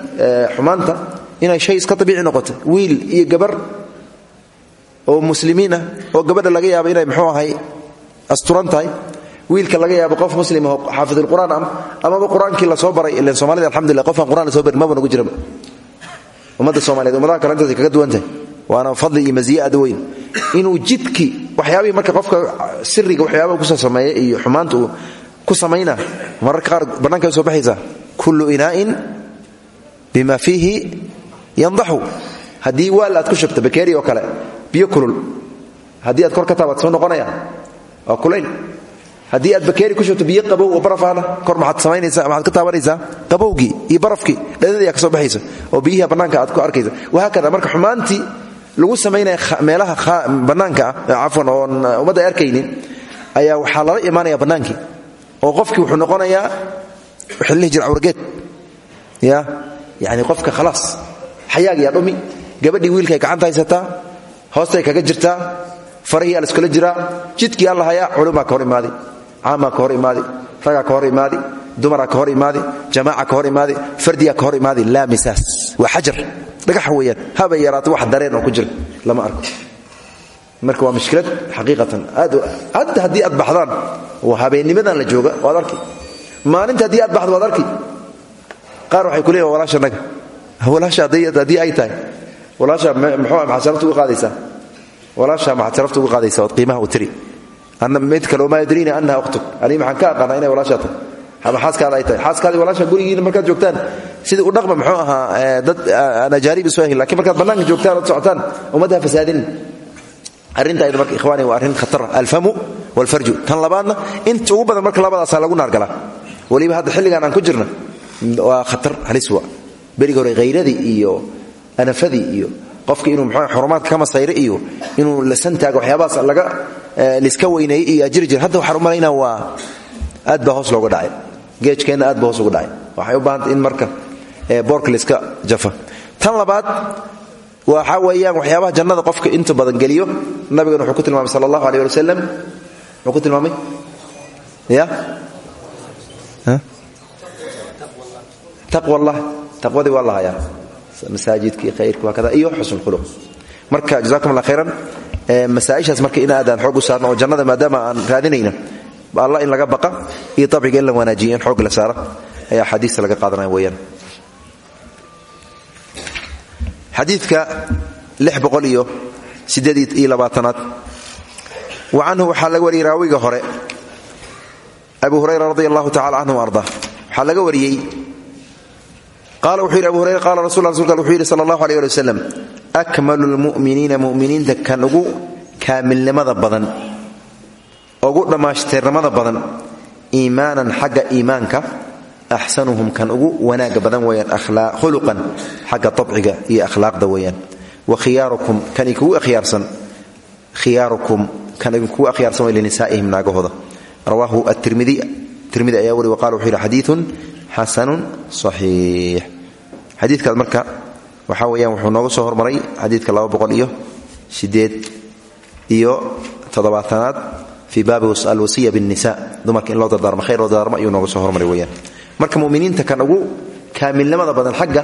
Speaker 1: xumaanta inay shay iska abiici noqotay wiil iyo gabar oo muslimiin ah oo gabadha laga yaabo inay mxuu ahay asturan wiilka laga yaabo qof muslimah xaafidulqur'aan ah amaba qur'aankii la soo baray ilan somalida alxamdulillah qofaan qur'an la soo barin maba nagu jiraba. Ummadda somaliyed ummadaha kale intaasay kaga duwan tahay. Waana fadli iyo masiye aad inuu jidkii waxyaabihii marka qofka siriga waxyaabaha ku soo sameeya iyo xumaanta ku samayna. Mararka qaar bannankay soo baxaysaa kullu inaa'in bima fiihi yandaxu haddii waal aad ku shubta bakeeri oo kale biyo kulul. Haddii aad kor ka taabaad soo noqonaya waa kulayl haddii aad bakeeri ku shubto biyo qabow oo baraf ahna kor maxaad samaynaysaa maxaad ka taabanaysaa qabowgii iyo barafkii dhadadii ayaa ka soo baxaysa. Oo biyihi bannaanka aad ku arkaysa. Wahaakada marka xumaantii lagu samaynaya meelaha bannaanka ah cafwan oon arkaynin ayaa waxaa lala imaanaya bannaankii oo qofkii wuxuu noqonayaa waxaa la dhihi jira cawrgeed ya yacni qofka khalaas xayaagiyaa dhumi gabadhii wiilkaay gacanta haysataa hoostay kaga jirtaa farahii aa laiskula jiraa jidkii alla hayaa culumaa ka hor imaadi caamaa ka hor imaadi ragaa ka hor imaadi dumaraa ka hor imaadi jamaaca ka hor imaadi fardiyaa ka hor imaadi laa misaas waa xajar dhagaxa weeyaan habay yaraato wax dareen oo ku jira lama arko marka waa mushkilad xaqiiqatan. Aad haddii aad baxdaan waa habeennimadan la jooga waad arki. Maalinta haddii aad baxdo waad arki. Qaar waxay ku leeyihiin walaasha naga walaasha haddii ay tahay. Walaasha muxuu maxaad sharafta uga walaasha maxaad sharafta uga qaadaysaa? Ood qiimaha u tiri. Anna mid kale wamaa yadriina annaha ukhtuk aniga maxaan ka aqaanaa inay walaashaa tahay. Ama xaaskaada ay tahay. Xaaskaadii walaasha gurigiina markaad joogtaan sidii u dhaqma muxuu ahaa dad aan ajaanib isu ahin lakiin markaad joogtaan ood socotaan ummaddaha fasaadin arrinta marka ikhwaani waa arrin khatar. Alfamu walfarju. Tan labaadna inta ugu badan marka labadaasaa lagu naargalaa weliba hadda xilligan aan ku jirna waa khatar halis wa beriga hore khayradii iyo anafadii iyo qofka inuu mxuu xurumaadka ka masayre iyo inuu lasantaaga waxyaabahaas laga liska weyneeyey iyo ajiri jir. Hadda waxaan waa aad baa hoos looga dhacay. Geejkeenna aad baa hoos ugu dhacay. Waxay u baahantay in marka boorka liska jafa. Tan labaad waxaa weeyaan waxyaabaha jannada qofka inta badan geliyo nabigana wuxuu ku tilmaamay sala allahu aleh ali wasalam ku tilmaamay? Ya? Taqwa allah taqwadii waa la hayaa masaajidkii khayrka waa kada iyo xusn khuluq. Marka jazakum allah khayran masaaishaas marka in aadaan xoog u saarno jannada maadaama aan raadinayna alla in laga baqa iyo abciga in la wanaajiyo in la saara ayaa xadiista laga qaadanaya weyaan xadiidka iyo labaatanaad. Wa canhu waxaa laga wariyey raawiga hore abu hurayra radi allahu tacala canhu arda. Waxaa laga wariyey qaala wuxuu yidhi abu hurayra qaala rasul rasulka wuxuu yidhi sala allahu aleyh ali wasalam akmalu lmu'miniina mu'miniinta kan ugu kaamilnimada badan ugu dhammaashtirnimada badan iimaanan xagga iimaanka axsanuhum kan ugu wanaaga badan weyaan khuluqan xagga abciga iyo akhlaaqda weyaan wa khiyaarukum kan kugu akhyaarsan khiyaarukum kan kugu akhyaarsan way linisaa'ihim naagahooda rawaahu atirmidi tirmidi ayaa wari waqala wuxuu yidhi xadiiun xasanun saxiix xadiidkaas marka waxaa weeyaan wuxuu nooga soo hormaray xadiidka laba boqol iyo sideed iyo toddobaatanaad fii baabi alwasiya binnisa dumarka in loo dardaarmo khayr loo dardaarmo ayuu nooga soo hormaray weyaan marka muminiinta kan ugu kaamilnimada badan xagga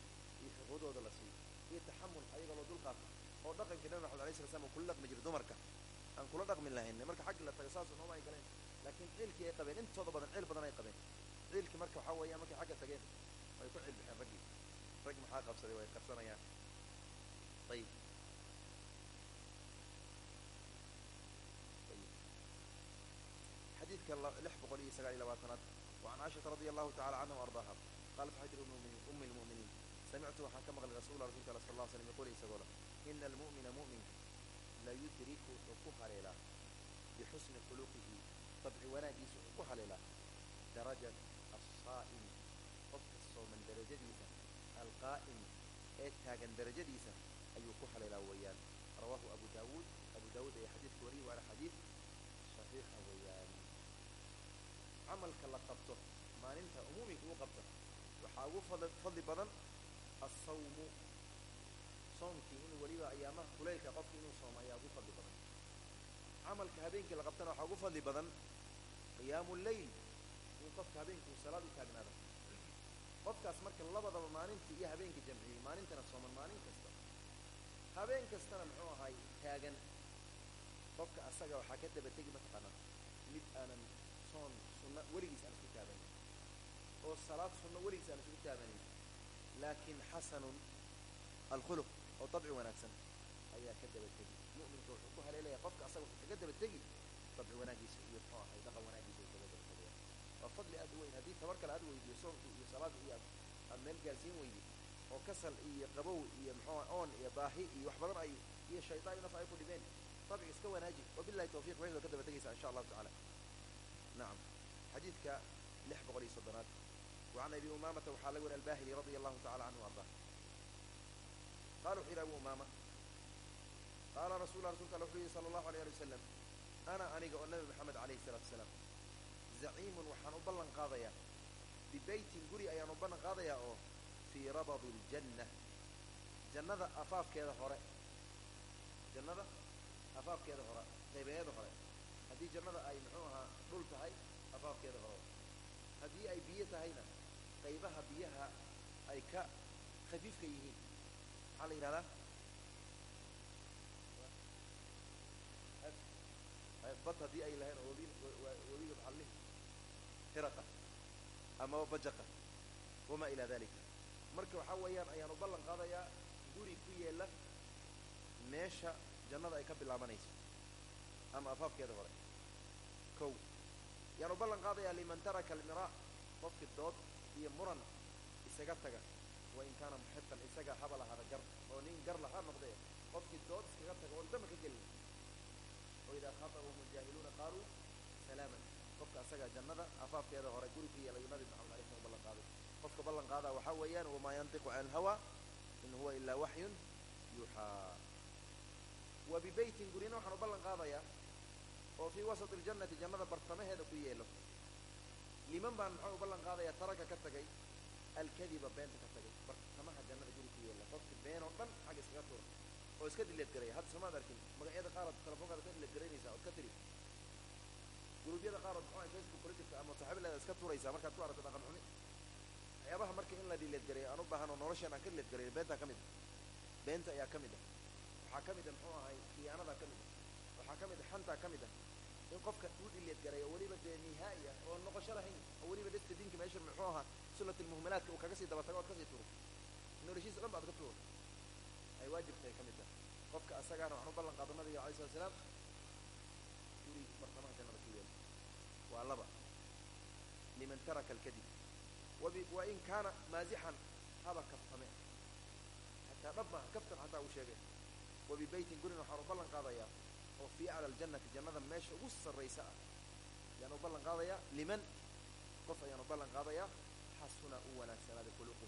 Speaker 1: iyo awoodooda la siiyo iyo taxamul ayaga loo dulqaato oo dhaqanka nabi maxamed alay sala slam uu kula dhaqmi jira dumarka aan kula dhaqmi lahayna marka xaggi la tago saasoo nooma ay galeen laakiin ciilkii ay qabeen intooda badan ciil badan ay qabeen ciilkii marka waxaa weeyaan markay xagga tageen way ku cilbixeen raggii rag maxaa qabsaday way qabsanayaan ayib xadiidka lix boqol iyo sagaal iyo labaatanaad waan caishata radi allahu tacala canha waardaha qaala faxadir ummi lmuminiin samictu waxaan ka maqlay rasuل rasulka al sl اه sلم yquل isagoo le إna الmuؤمiنa muؤminka layudriku wuxuu ku haleelaa bixusni khuluqihi dabci wanaagiisa wuxuu ku haleelaa darajaة الصaa'م qofka sooman darajadiisa alqaa'im ee taagan darajadiisa ayuu ku haleelaa weeyaan rawaahu abu dawuud abu dawuud ayaa xadiidka wariyay waana xadiid صaxiixa weeyaan camalka la qabto maalinta umuuminka u qabta waxaa ugu fadli badan asawmu soomkii inuu weliba ayaamaha kuleylka qofki inuu soomo ayaa ugu fadli badan camalka habeenkii la qabtana waxaa ugu fadli badan qiyaamu lleyl in qofka habeenkii uu salaad u taagnaada qofkaas marka labadaba maalintii iyo habeenkii jamciyey maalintana sooman maalin kasta habeen kastana muxuu ahaay taagan qofka asaga waxaa ka daba tegi mataqaanaa mid aanan soon sunna weligiis aan isku taabanin oo salaad sunno weligiis aan isugu taabanin laakiin xasanun alkhuluq oo dabci wanaagsan ayaa ka daba tegi mu'minka wuxuu ku haleelaya qofka asaga wuxuu kaga daba tegi dabci wanaagiisa iyo muxuu dhaqan wanaagiisa uu kaga daba tegaya waa fadli aad u weyn. Haddii tabar kale aad weydiyo soonki iyo salaada iyo aad meel gaarsiin weydi
Speaker 2: oo kasal iyo qabow iyo muxuua oon iyo baahi iyo wax badan ay iyo shaydaan iyo naf ay ku dhibeen dabci iska wanaaji wabillahi tawfiq wixii ka daba tegaysa insha allahu tacaala. Nacam xadiidka lix boqol iyo soddonaad وعن أبي أمامة وxaa laga wari الbاhلي رضي الله تعالى عنه وأرضاه qال وxuu yidhi أبو أمامة qاala رasuل رsulka al وxuu yihi صلى الله عليه لي وسلم أنا aniga oo نبي محamed عليه الصلاة وسلام زaciiم waxaan u ballan qaadayaa ببeytin guri ayaan u ballan qaadayaa oo fيi rabض الجنة jannada afaafkeeda hore jannada afaafkeeda hore qaybeeda hore haddii jannada ay muxuu ahaa dhul tahay afaafkeeda hore haddii ay biyo tahayna qaybaha biyaha ay ka khafiifka yihiin. Maxaa la yidhahdaa bad haddii ay lahayn oo wabi webiga maxallihi hiraqa amaba bajaqa wamaa ilaa dalika marka waxaa weeyaan ayaan u ballan qaadayaa guri ku yeela meesha jannada ay ka bilaabanayso ama afaafkeeda hore kow yaan u ballan qaadayaa liman taraka almiraa qofkii dood iyo muran isaga taga. Wain kaana muxiqan isaga haba lahaada gar oo nin gar lahaa noqdee qofkii dood iskaga taga oon dama ka gelin oo idaa khatabahum ljaahiluuna qaaluu salaaman. Qofka asaga jannada afaafkeeda hore guri ku yeelayu nabi maxamed alay ballan qaaday qofka ballan qaadaa waxaa weeyaan wamaa yantiqu can alhawa in huwa ilaa waxyun yuuxaa wa bibeytin gurina waxaan u ballan qaadayaa oo fii wasati aljannati jannada bartamaheeda ku yeelo liman baan muxuu u ballan qaadayaa taraka ka tagay? Alkadiba beenta ka tagay. Bartamaha jannada guri ku yeela qofki been oo dhan xagga iskaga tuura oo iska dileedgaraya hadda somaad arkin magacyada qaarod telefonkaada ka dileedgaraynaysaa ood ka tiri. Guruubyada qaarod muxuu facebook kula jirta ama saxaabileeda iska tuuraysaa. Markaad ku aragto dhaqan xumi waxyaabaha marka in la dileedgareeyo aan u baahan oo nolosheen aan ka dileedgareeyo beentaa ka mid a beenta ayaa ka mid ah. Waxaa ka mid a muxuu ahay khiyaanadaa ka mid ah. Waxaa ka mid a xantaa ka mid ah in qofka uu dileedgareeyo weliba dee nihaai ah oo noqosho lahayn oo weliba dhista diinka meesha muxuu ahaa sunat almuhmalaadka uu kaga sii daba tago oad ka sii turo noloshiisa dhan baad ka turo ay waajibtahay ka mid ah. Qofka asagaana waxaan u ballan qaado nabiga alay slat slaam guri bartamaha jannada ku yeela waa laba. Liman taraka alkadib. Wa in kaana maazixan haba kaftame xataa dhab maaha kaftan xataa uu sheegay. Wa bibeytin gurin waxaan u ballan qaadayaa oo fii acla aljannati jannada meesha ugu sarraysa ah ayaan ballan qaadayaa liman? Qof ayaan ballan qaadayaa xasuna u wanaagsanaaday khuluquhu.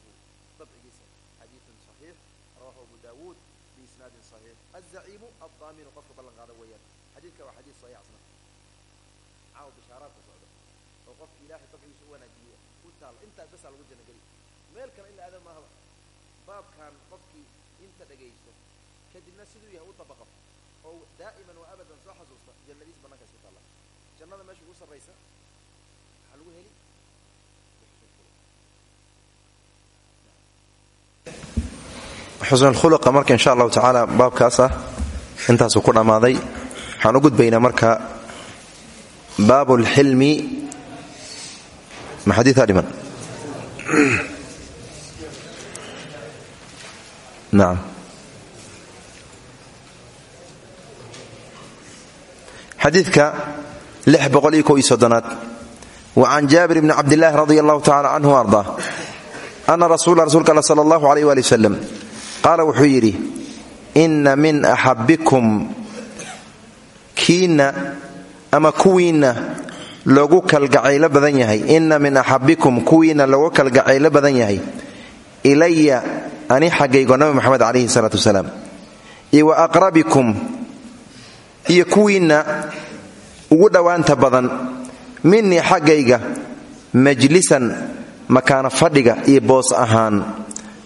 Speaker 2: Dabcigiisa xadiidun saxiix rawahu abu daawuud biisnaadin saxiix. Alzaciimu addaaminu qofka ballan qaada weeyaan. Xadiidka waa xadiid saxiix asna caaw bishaaraadka socda oo qofka ilaahay dabcigiisa u wanaajiye u taalla intaa basaa lagu janno geli meel kale in la aada maahaba baabkan qofkii inta dhagaysto kadibna siduu yahay u dabaqo oo daa'iman wa abadan soo xasuusta jannadiis bannaankaas ku taalla. Jannada meesha ugu sarraysa waxaa lagu heli.
Speaker 1: Xusnulkhuluqa marka insha allahu tacaala baabkaas ah intaasuu ku dhammaaday. Waxaan u gudbaynaa marka baabu lxilmi ma xadiiaa dhiman? Nacam xadiidka lix boqol iyo kow iyo soddonaad. Wa can jaabir bni cabdillaahi radi allahu tacala canhu o ardaa ana rasuula rsulka all sala allahu alayh waali wasalam qaala wuxuu yidhi inna min axabbikum kiinna ama kuwiinna loogu kalgacaylo badan yahay. Inna min axabbikum kuwiinna loogu kalgacaylo badan yahay. Ilaya ani xaggaygo nabi moxamed calayhi salaatu wasalaam. Iyo wa aqrabikum iyo ugu dhowaanta badan minii xaggayga majlisan makaano fadhiga iyo boos ahaan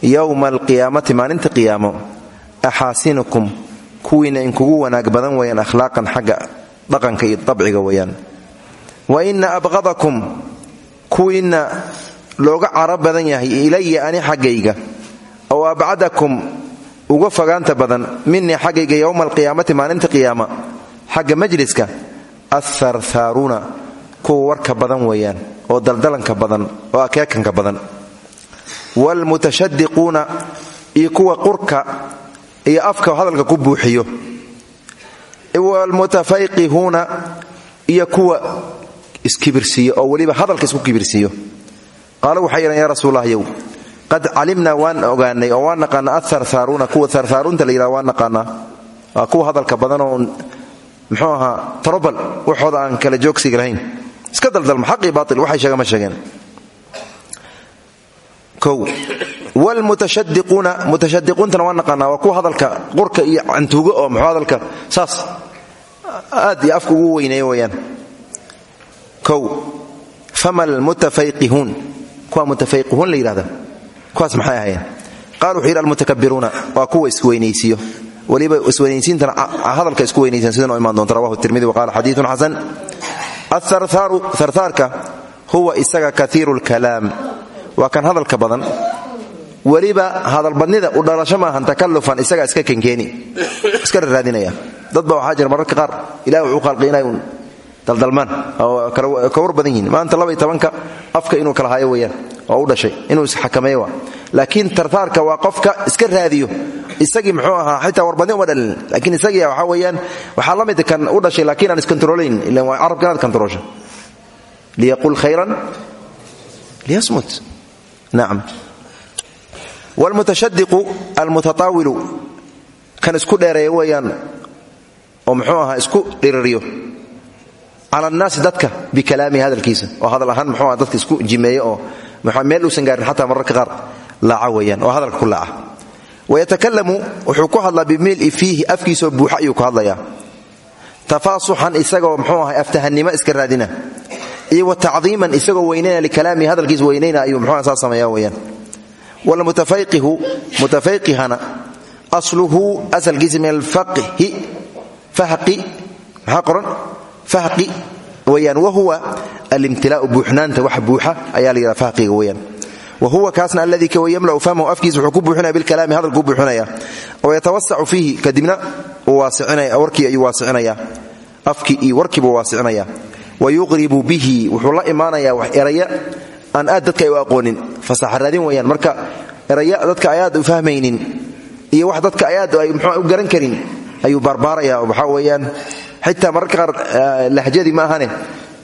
Speaker 1: yowma alqiyaamati maalinta qiyaamo axaasinukum kuwiina inkugu wanaag badan weeyaan akhlaaqan xagga dhaqanka iyo dabciga weeyaan. Wa ina abqadakum kuwiina looga caro badan yahay ilaya ani xaggayga ow abcadakum uga fogaanta badan minii xaggayga yowma alqiyaamati maalinta qiyaama xagga majliska atharthaaruuna kuwa warka badan weeyaan oo daldalanka badan oo akeekanka badan waalmutashadiquuna iyo kuwa qurka iyo afka hadalka ku buuxiyo waalmutafayqihuuna iyo kuwa iskibirsiiyo oo weliba hadalka isku kibirsiiyo qaalo waxay yidhan yaa rasuullahyow qad calimnaa waan ogaanay oo waan naqaanaa atharthaaruuna kuwa tharthaaruunta la yidhahdo waan kuwa hadalka badanoo muxuu ahaa tarobal waxooda aan kala joogsiga lahayn. Iska daldalma xaqii baail waxay sheega ma sheegeen. Kow wlmutashadiquuna mutashadiquuntana waan naqaanaa waa kuwa hadalka qurka iyo cantuugo oo muxuu hadalka saas aad iyo afka ugu weyneeya weyaan kow fama almutafayqihuun kuwa mutafayqihuun la yidhahda kuwaas maxay ahaayeen? Qaal wuxuu yidhi almutakabiruuna waa kuwa isweynaysiiyo weliba isweynaysiintana hadalka isku weynaysan sidan oo imaan doonta rawahu tirmidi waqaala xadiiun xasan. Tharthaarka huwa isaga kaiiru lkalaam waa kan hadalka badan. Weliba hadalbadnida u dhalasho maahan takallufan isagaa iska kenkeeni iska raraadinaya. Dad ba waxaa jira mararka qaar ilahi wuxuu khalqi inay un daldalmaan oo ka war badan yihiin maanta laba iyo tobanka afka inuu kala hayo weeyaan oo u dhashay inuu isxakameeyo waa. Laakiin tartaarka waa qofka iska raadiyo isagii muxuu ahaa xitaa warbadin uma dhalin laakiin isagii waxaa weeyaan waxaa la mid kan u dhashay laakiin aan iskontrolayn ilan waa carabka inaad kontrolsho liyaqul khayran liyasmut. Nacam wlmutashadiqu almutataawilu kan isku dheereeya weeyaan oo muxuu ahaa isku dhiririyo. Cala annaasi dadka bikalaamihi hadalkiisa. Oo hadal ahaan muxuu aha dadka isku jimeeyo oo meel uusan gaarin xataa mararka qaar laaca oo hadalka ku wayatakalamu wuxuu ku hadlaa bimili fiihi afkiisoo buuxa ayuu ku hadlayaa tafaasuxan isagoo muxuu ahay aftahannimo iska raadina iyo wa tacdiiman isagoo weynayna likalaamihi hadalkiisa weynayna ayuu muxuu saa sameeya weeyaan wlmutafayqihu mutafayqihana asluhu asalkiisa min alfaqhi fahqi maxaa qoran fahqi weyaan wahuwa alimtilaau buuxnaanta wax buuxa ayaa la yidhaha fahqiga weyaan wahuwa kaasna alladii kawa yamlau fahmahu afkiisa wuxuu ku buuxinaya bilkalaami hadalkuu buuxinaya. Oo yatawasacu fiihi kadibna warkii ayuu waasicinaya. Afkii iyo warkiibuu waasicinaya. Wa yuqribu bihi wuxuu la imaanaya wax eraya aan aad dadka ay u aqoonin. Fasaxaraadin weyaan marka eraya dadka ayaad u fahmaynin iyo wax dadka ayaad ay mxu u garan karin ayuu baarbaaraya waxaa weeyaan xitaa mararka qaar lahjadii ma ahane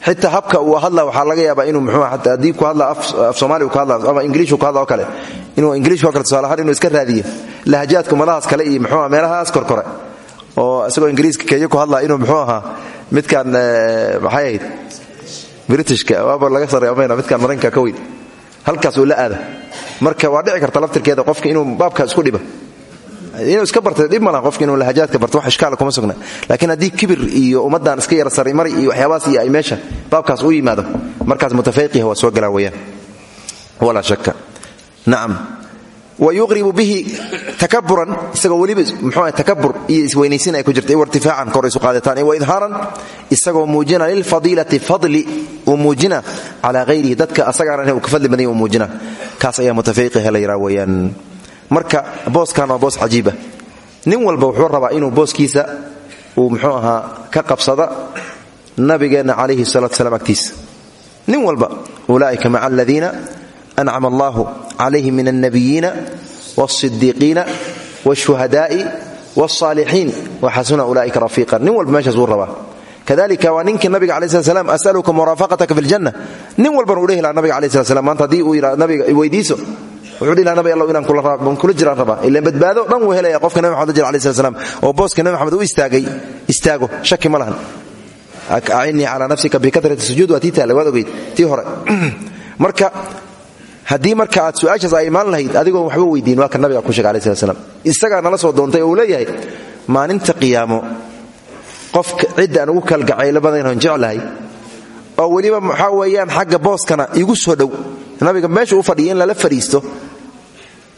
Speaker 1: xitaa habka uu hadla waxaa laga yaabaa inuu mxuu haddii ku hadla af soomaaliga ku hadla ama ingiliishku ku hadla kale inuu ingiliishka oo kale tusaale ahaan inuu iska raadiyo lahjaadka madahaas kale iyo mxuu meelahaas korkore oo isagoo ingiriiska kenya ku hadla inuu mxuu ahaa midkan maxay ahayd? Britishka waaba laga sareemayna midkaan maraykanka ka weyn. Halkaas uu la aada. Marka waa dhici karta laftirkeeda qofka inuu baabkaas isku dhiba inuu iska barta dhib malaha qofka inuu lahajaadka barto wax ishkaala kuma sugna. Laakiin haddii kibir iyo ummaddan iska yara sarimari iyo waxyaabahaas iyo ay meesha baabkaas u yimaado markaas mutafayqiha waa soo galaa weeyaan. Walaa shaka nacam wayuqribu bihi takaburan isagoo weliba mxuu takabur iyo isweynaysin ay ku jirta wartifaacan kor isu qaadataan iyo waidhaaran isagoo muujina lilfadiilati fadli uu muujina calaa hayrihi dadka asagaana uu ka fadli badanya uu muujina. Kaas marka booskan waa boos cajiiba nin walba wuxuu rabaa inuu booskiisa uu muxuu ahaa ka qabsada nabigeenna calayhi salatu salaam agtiisa nin walba ulaa'ika maca aladiina ancama allahu calayhim min alnabiyiina wاlsidiiqiina wاshuhadaa'i wاlsaalixiin waxasuna ula'ika rafiiqan nin walba meeshaas wuu rabaa kadalika waa ninkii nabiga alai slat slam asaluka muraafaqataka fi ljanna nin walbana uu dhehi laha nabiga alai slat slam maanta haddii uu yidha nabiga weydiiso wuxuu dhihi laha nabi allow inaan kula jiraan rabaa. Ilaan badbaado dhan wuu helaya qofka nabi maxamed jir alai slam oo booska nabi maxamed u istaagay istaago shaki ma lahan. Acinnii calaa nafsika bikatrati sujuud waa tii taale waad ogeyd tii hore. Marka haddii marka aad su'aashaas ay imaan lahayd adigoon waxba weydiin waa ka nabiga ku sheega alai slam isagaa nala soo doontay oo uu leeyahay maalinta qiyaamo qofka cidda aan ugu kalgacaylo badanhon jeclahay oo weliba weeyaan xagga booskana igu soo dhow nabiga meesha u fadhiya in lala fadhiisto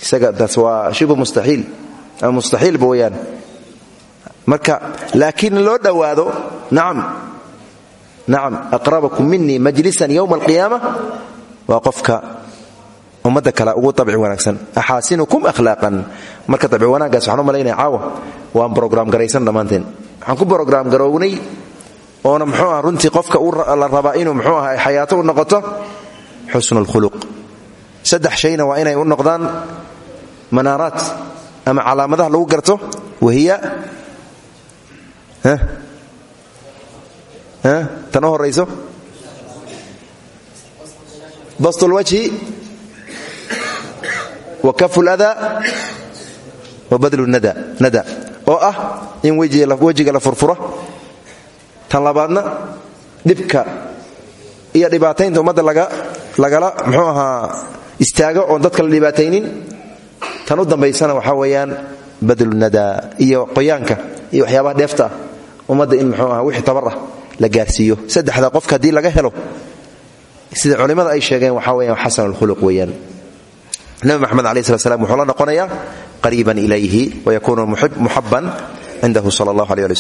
Speaker 1: isaga taas waa shibu mustaxiil ama mustaxiilba weyaan marka laakiin loo dhowaado nacam nacam aqrabakum minii majlisan yowma alqiyaama waa qofka ummadda kale ugu abci wanaagsan. Axaasinukum ahlaaqan marka abci wanaaggaas waxaan u malaynaya caawa. Waan brograam garaysan dhammaanteen waxaan ku brograam garownay oona muxuu runtii qofka la rabaa inuu muxuu ah xayaato noqoto xusnu lkhuluq saddex shayna waa inay u noqdaan manaaraat ama calaamadaha lagu garto wahiya tan u horayso wa kafu ladaa wa badlu nada oo ah in wejiga la furfuro tan labaadna dhibka iyo dhibaataynta ummadda lagala muxuu ahaa istaago oon dadka la dhibaataynin. Tan u dambaysana waxaa weeyaan badlu nada iyo qoyaanka iyo waxyaabaha dheefta ah in muxuu aha wixii tabar ah la gaarsiiyo. Saddexda qofka haddii laga helo sida culimmada ay sheegeen waxaa weeyaan xasan alkhuluq weeyaan. Nabi maxamed alayh slat wuxuu la noqonayaa qariiban ilayhi wayakuunu muxaban cindahu sala allah aleh ali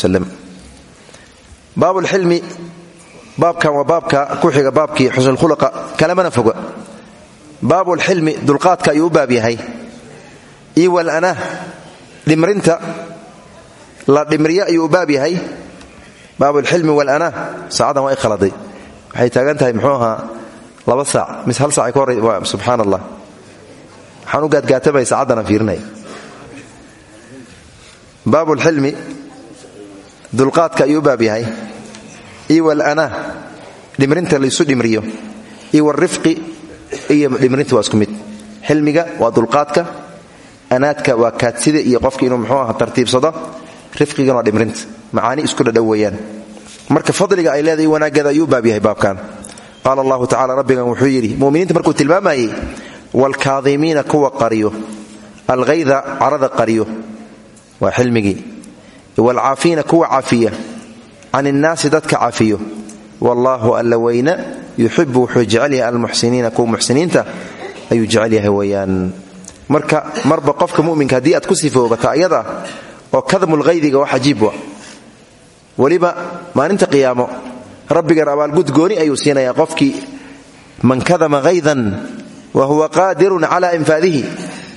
Speaker 1: lxilmi baabkan waa baabka ku xiga baabkii xusnulkhuluqa kalamana foga. Baabu lxilmi dulqaadka ayuu baab yahay. Iyo walanah dhimrinta la dhimriyo ayuu baab yahay. Baabu lxilmi walanah saacadan waa i khaladay waxay taagan tahay muxuu ahaa laba saac mise hal saacay ka horray subxaan allah waxaan u gaadgaatamaya saacaddanaan fiirinaya baabu lxilmi dulqaadka ayuu baab yahay iyo walanah dhimrinta laysu dhimriyo. Iyo walrifqi iyo dhimrinta waa isku mid. Xilmiga dulqaadka anaadka waa kaadsida iyo qofka inuu muxuu aha tartiibsado rifqigana waa dhimrinta. Macaani isku dhadhow marka fadliga ay leedahay wanaaggeeda ayuu baab yahay baabkan. Qaala allahu tacala rabbigan wuxuu yidhi muminiinta markuu tilmaamayey waalkaadimiina kuwa qariyo alghayda carada qariyo. Waa xilmigii waalcaafiina kuwa cafiya can innaasi dadka cafiyo wallaahu alla weyna yuxibu wuxuu jecel yahay almuxsiniina kuwa muxsiniinta ayuu marka marba qofka muminka haddii aad ku sifoobata ayada oo kadmulghaydiga wax cajiib wa weliba maalinta qiyaamo rabbigan abaalgud gooni ayuu siinayaa qofkii man kadama haydan wa huwa qaadirun cala infaadihi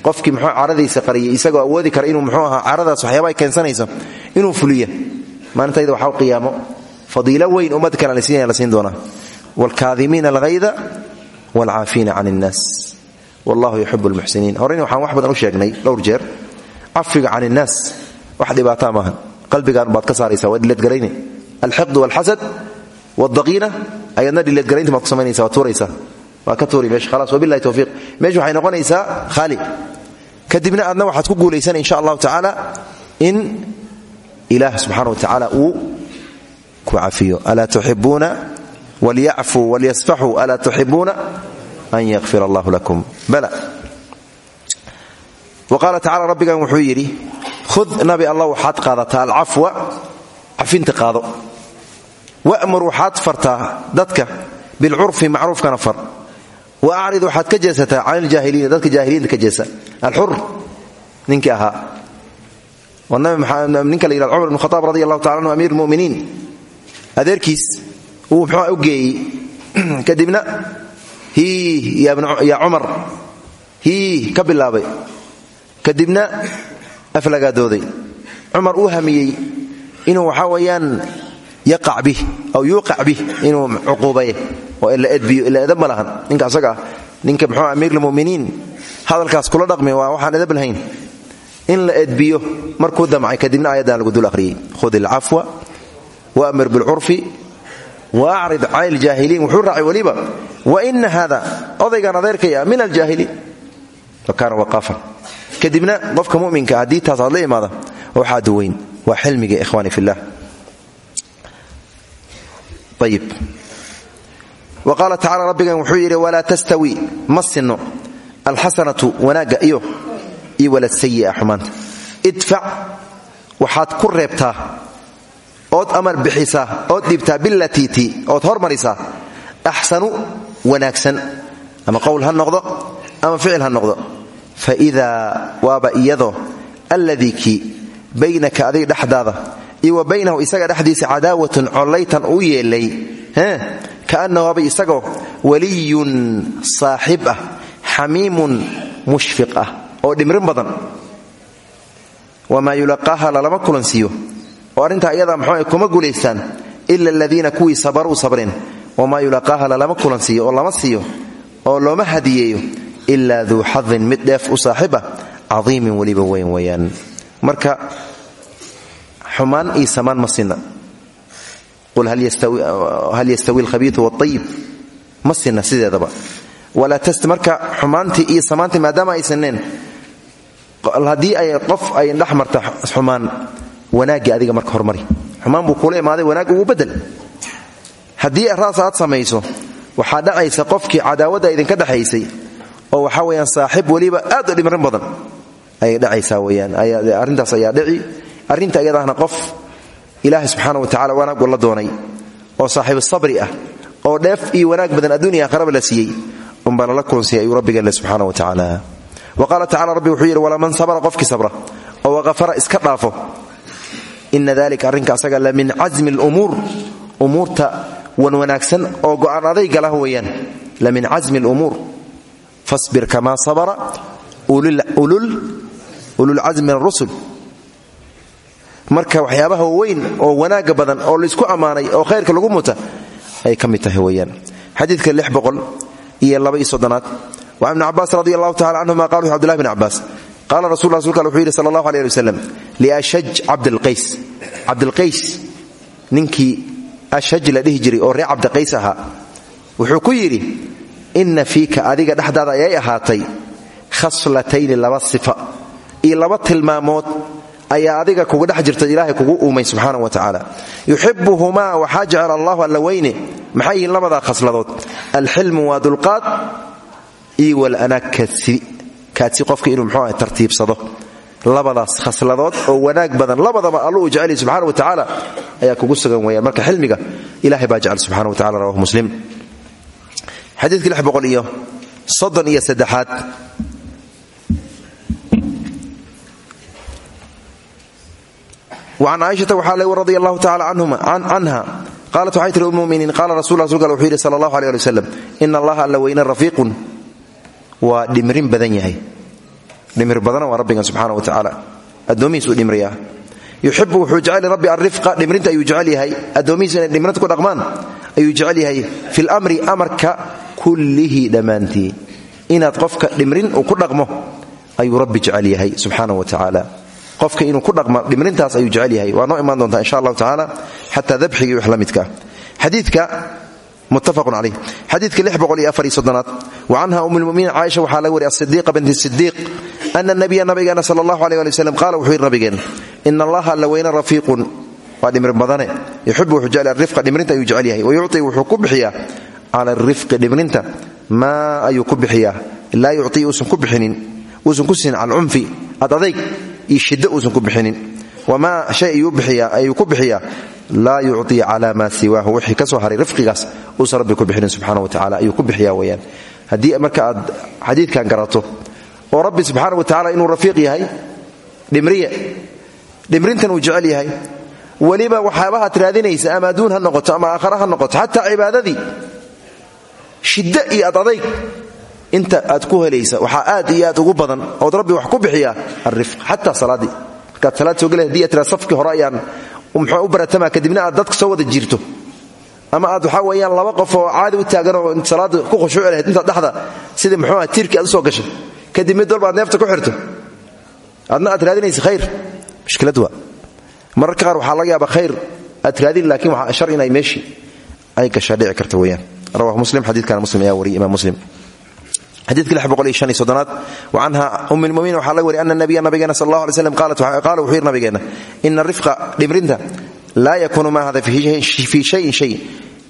Speaker 1: qofkii muxuu caradiisa qariyay isagoo awoodi kara inuu muxuu ahaa caradaas waxyaaba ay keensanayso inuu fuliya maalinta ayada waxaa qiyaamo. Fadiilo weyn ummad kale la siinaya la siin doonaa. Waalkaadimiina alghayda waalcaafiina can innaas wallahu yuxibu lmuxsiniin horeyna waxaan wax badan u sheegnay dhowr jeer. Cafiga can innaas wax dhibaataa maaha qalbigaan baad ka saaraysa waa dhileedgarayne alxiqd walxasad wadaqiina ayadna dhileedgaraynta baad ku samaynaysa waad tuuraysaa. Waa ka tuuri meesha khalaas wabillahi towfiiq meesha waxay noqonaysaa khaali. Kadibna aadna waxaad ku guulaysana insha allahu tacaala in ilaah subxana wa tacaala uu ku cafiyo alaa tuxibuuna walyacfuu walyasfaxuu alaa tuxibuuna an yakfir allahu lakum bala wa qaala tacala rabbigan wuxuu yidhi hud nabi allah waxaad qaadataa alcafwa cafinta qaado wamur waxaad fartaa dadka bilcurfi macruufkana far wa acrid waxaad ka jeesataa can dadka jaahiliinta ka jeesa alxur ninkii ahaa ninka la yihahdo cumar ibn khataab radi allahu tacala anhu amiir muminiin. Adeerkiis wuu muxuu u geeyey. Kadibna hii yaa cumar hii ka bilaabay. Kadibna aflagaadooday cumar uu hamiyey inuu waxaa weeyaan yaqac bih aw yuuqac bih inuu cuquubaye oo ila edbiyo ila edab ma lahan. Ninka asaga ah ninka muxuu amiirlmuminiin hadalkaas kula dhaqmi waa waxaan edab lahayn in la edbiyo markuu damcay kadibna aayaddan lagu dul akhriyey khud ilcafwa waamir bilcurfi wa acrid can iljaahiliin wuxuu raacay weliba wa ina hada odaygan adeerkaya min aljaahiliin wa kaana waqaafan kadibna qofka muminka haddii taas aad la imaada waxaa duweyn waa xilmiga ikhwaani fillah. Ayib wa qaala tacala rabbigan wuxuu yidhi walaa tastawi ma sinno. Alxasanatu wanaagga iyo iyo wala sayi'a xumaanta. Idfac waxaad ku reebtaa ood amar bixisaa ood dhiibtaa bilatiiti ood hormarisaa axsanu wanaagsan. Ama qowl ha noqdo ama ficil ha noqdo. Fa idaa waaba iyadoo alladii baynaka adiga dhexdaada iyo wa baynahu isaga dhexdiisa cadaawatun collaytan uu yeelay kaannahu aba isagoo waliyun saaxib ah xamiimun mushfiq ah oo dhimrin badan. Wamaa yulaqaaha lalama kulansiiyo oo arrintaa iyadaa mxuu kuma guulaystaan ila aladiina kuwii sabaruu sabreen wamaa yulaqaaha lalama kulansiiyo oo lama siiyo oo looma hadiyeeyo ilaa duu xadin mid dheef u saaxiba cadiimin weliba weyn weeyaan. Marka xumaan iyo samaan ma qul hal yastawi alkhabiiu waayib ma sinna sideedaba. Marka xumaantii iyo samaantii maadaama ay sineen haddii ay qof ay dhex marta xumaan wanaaggii adiga marka hormari xumaan buu kula imaaday wanaag ugu bedel haddii raas aad samayso waxaa dhacaysa qofkii cadaawadda idinka dhexaysay oo waxaa weyaan saaxib weliba aad u dhimrin badan. Ayay dhacaysaa weyaan arrintaas ayaa dhici. Arrinta iyadaahna qof ilaahay subxaana wa tacala wanaag ula doonay oo saaxiibu sabri ah oo dheef iyo wanaag badan adduuniya aakharaba la siiyey umbaa lala koonsiyay ayuu rabbiga le wa tacaala qaala tacala rabbi wuxuu yidhi walaman sabra qofkii sabra oo waqafara iska dhaafo ina dalika arrinka asaga la min casmi lumuur umuurta wan wanaagsan oo go'aan adayga lah weeyaan la min casmi lumuur fasbir kamaa sabra ululcasmi min arusul marka waxyaabaha weyn oo wanaaga badan oo laysku ammaanay oo khayrka lagu muta ay ka mid tahay weyaan xadiidka boqol iyo laba iyo wa ibni cabaas radi allahu tacala canhuma qala wuxu abdullahi bn cabaas qaala rasul rasulka wuxuu yidhi sala allahu aleh ali wasalam liashaj cabdilqays cabdilqays ninkii ashaj la dhihi jiray oo reer cabdiqays ahaa wuxuu ku yidhi inna fiika adiga dhexdaada ayay ahaatay khaslatayni laba sifa iyo laba tilmaamood ayaa adiga kuga dhex jirta ilaahay kugu uumay subxaana wa tacaala yuxibuhumaa waxaa jecel allahu alla weyne iyo walana kaadsi kaadsi qofka inuu mxuu ah tartiibsado. Labadaas khasladood oo wanaag badan labadaba allu uu jecel subxana wa tacaala ayaa kugu sugan weyaan marka xilmiga ilahay baa jecel subxana wa tacala rawahu muslim. Xadiidkii lix boqol iyo soddon iyo saddexaad. وcan caiشhata waxaa le radi allahu tacala canha qaalat waxay tihi ummuminiin qaala rasul rasulka wuxuu yidhi sala allahu aleh ali wasalam ina allaha waa dhimrin badan yahay. Dhimir badana waa rabbigan subxaana wa tacaala addoomihiis uu dhimriyaa. Yuxibu wuxuu jecel rabbi alrifqa. Dhimrinta ayuu jecel yahay. Addoomihiis inay dhimrinta ku dhaqmaan ayuu jecel yahay. Fi lamri amarka kullihi dhammaantii inaad qofka dhimrin uu ku dhaqmo ayuu rabbi jecel yahay subxaana wa tacaala qofka inuu ku dhaqmo dhimrintaas ayuu jecel yahay. Waa noo imaan insha allahu tacaala xataa dabxigii wax la muttafaqun caleyh xadiidka lix boqol iyo afar iyo soddonaad wa canha um lmuminiin caaisha waxaa laga wariy asidiiqa binti sidiiq ana nabiya nabigeena sala allahu aleh ali wasalam qaala wuxuu yidhi nabigeen ina allaha alla weyne rafiiqun. Waa dhimrin badane. Yuxibu wuxuu jecel arifqa dhimrinta ayuu jecel yahay. Wayucطi wuxuu ku bixiyaa cala arifqi dhimrinta. Maa ayuu ku bixiyaa. Laa yucطii uusan ku siinin cala alcunfi ad adayg iyo shiddo uusan ku bixinin wamaa shay ayuu ku bixiyaa laa yucطii cala maa siwaahu wixii ka soo haray rifqigaas uusan rabbi ku bixinin subxana wa tacala ayuu ku bixiyaa weyaan haddii marka aad xadiidkan garato oo rabbi subxaana wa tacala inuu rafiiq yahay dhimriye dhimrintan uu jecel yahay weliba waxyaabahaad raadinaysa ama adduun ha noqoto ama aakhara ha noqoto xataa cibaadadii shiddo iyo ad adayg inta aad ku helaysa waxaa aad ugu badan ku bixiyaa alrifq safkii hore ayaan muxuu u baratamaa kadibna aad dadka soo wada jiirto ama aad waxaa weeyaan laba qof oo caadi u taagan oo salaadda ku khushuuci lahayd intaad dhexda sidii muxuu aha tiirkii aad u soo gashay. Kadib mid neefta ku xirto. Adna aad raadinaysa khayr. Mushkilad waa mararka qaar waxaa laga yaabaa khayr aad raadin laakiin waxaa shar inay meeshii ay gashaa dhici karta weeyaan. Rawahu muslim xadiidkana muslim ayaa wariyay imaam muslim xadiidka lix boqol iyo shan iyo soddonaad wa canha um lmuminiin waxaa laga wariy ana nabiya nabigeena sal allah alay slam qaala wuxuu yidhi nabigeena ina rifqa dhimrinta laa yakuunu ma ahada fii shayin shay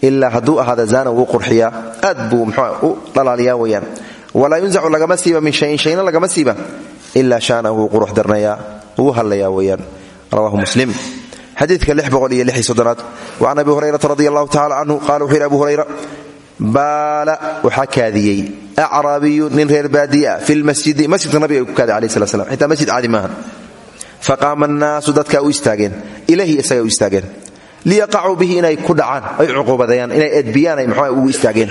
Speaker 1: ilaa hadduu ahaada zaana wuu qurxiyaa aad buu mxua u dhalaaliyaa weeyaan. Walaa yunzacu lagama siiba min shayin shayna lagama siiba ilaa shaana wuu qurux darnayaa wuu hadlayaa weeyaan. Rawahu muslim. Xadiidka wa can abi hurayrata radi allahu tacala canhu qala wuxuu yidhi abu hurayra baala waxaa kaadiyey. Acraabiyu nin reer baadiya fi lmasjidi masjidka nabiga ku kaaday alayh slat slam xitaa masjid caadi maaha. Faqaama annaasu dadkaa u istaageen. Ilahi isaga u istaageen. Liyaqacuu bihi inay ku dhacaan ay cuquubadayaan inay edbiyaan ay mxua ugu istaageen.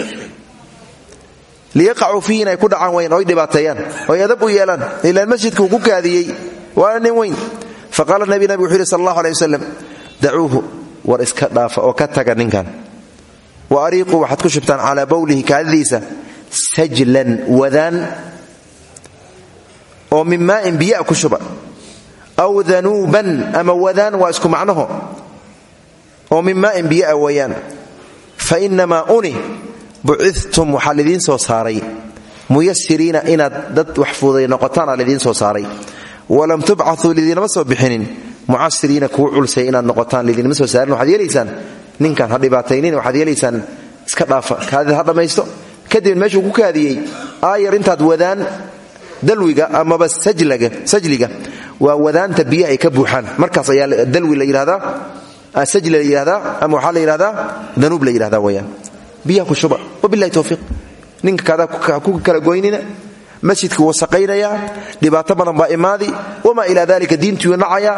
Speaker 1: Liyaqacuu fiihi inay ku dhacaan weyn oy dhibaateeyaan oy adab u yeelaan. Ilaan masjidka uu ku kaadiyey waana nin weyn. Faqaala nabi nabig wuxuu yidhi sal allahu aleh wasalam dacuuhu war iska dhaafa oo ka taga ninkan wa ariiquu waxaad ku shubtaan calaa bowlihi kaadadiisa sajlan wadaan oo min maa'in biya ku shuba aw danuuban ama wadaan waa isku macnaho oo min maa'in biyaa weeyaan fa inamaa uni bucidtum waxaa lidiin soo saaray muyasiriina inaad dad wax fuuday noqotaana lidiin soo saaray walam tubcauu lidinama soo bixinin mucasiriina kuwa culsay inaad noqotaan soo saarin yeelaysaan ninkan ha dhibaataynin waxaad yeelaysaan iska dhaafa. Kaadida ha dhammaysto kadibna meeshuu ku kaadiyey aayar intaad wadaan dalwiga amaba sajliga. Waa wadaanta biyaha ay ka buuxaan. Markaas ayaa dalwi la yidhahdaa sajli la yidhahdaa ama waxaa la yidhahdaa danuub la yidhahdaa weyaan biyaha ku shuba. Wabilahi towfiiq ninka kaadaa ku kala goynina masjidka wasaqaynaya dhibaato badan baa imaadi wamaa ilaa dalika diintuu nacaya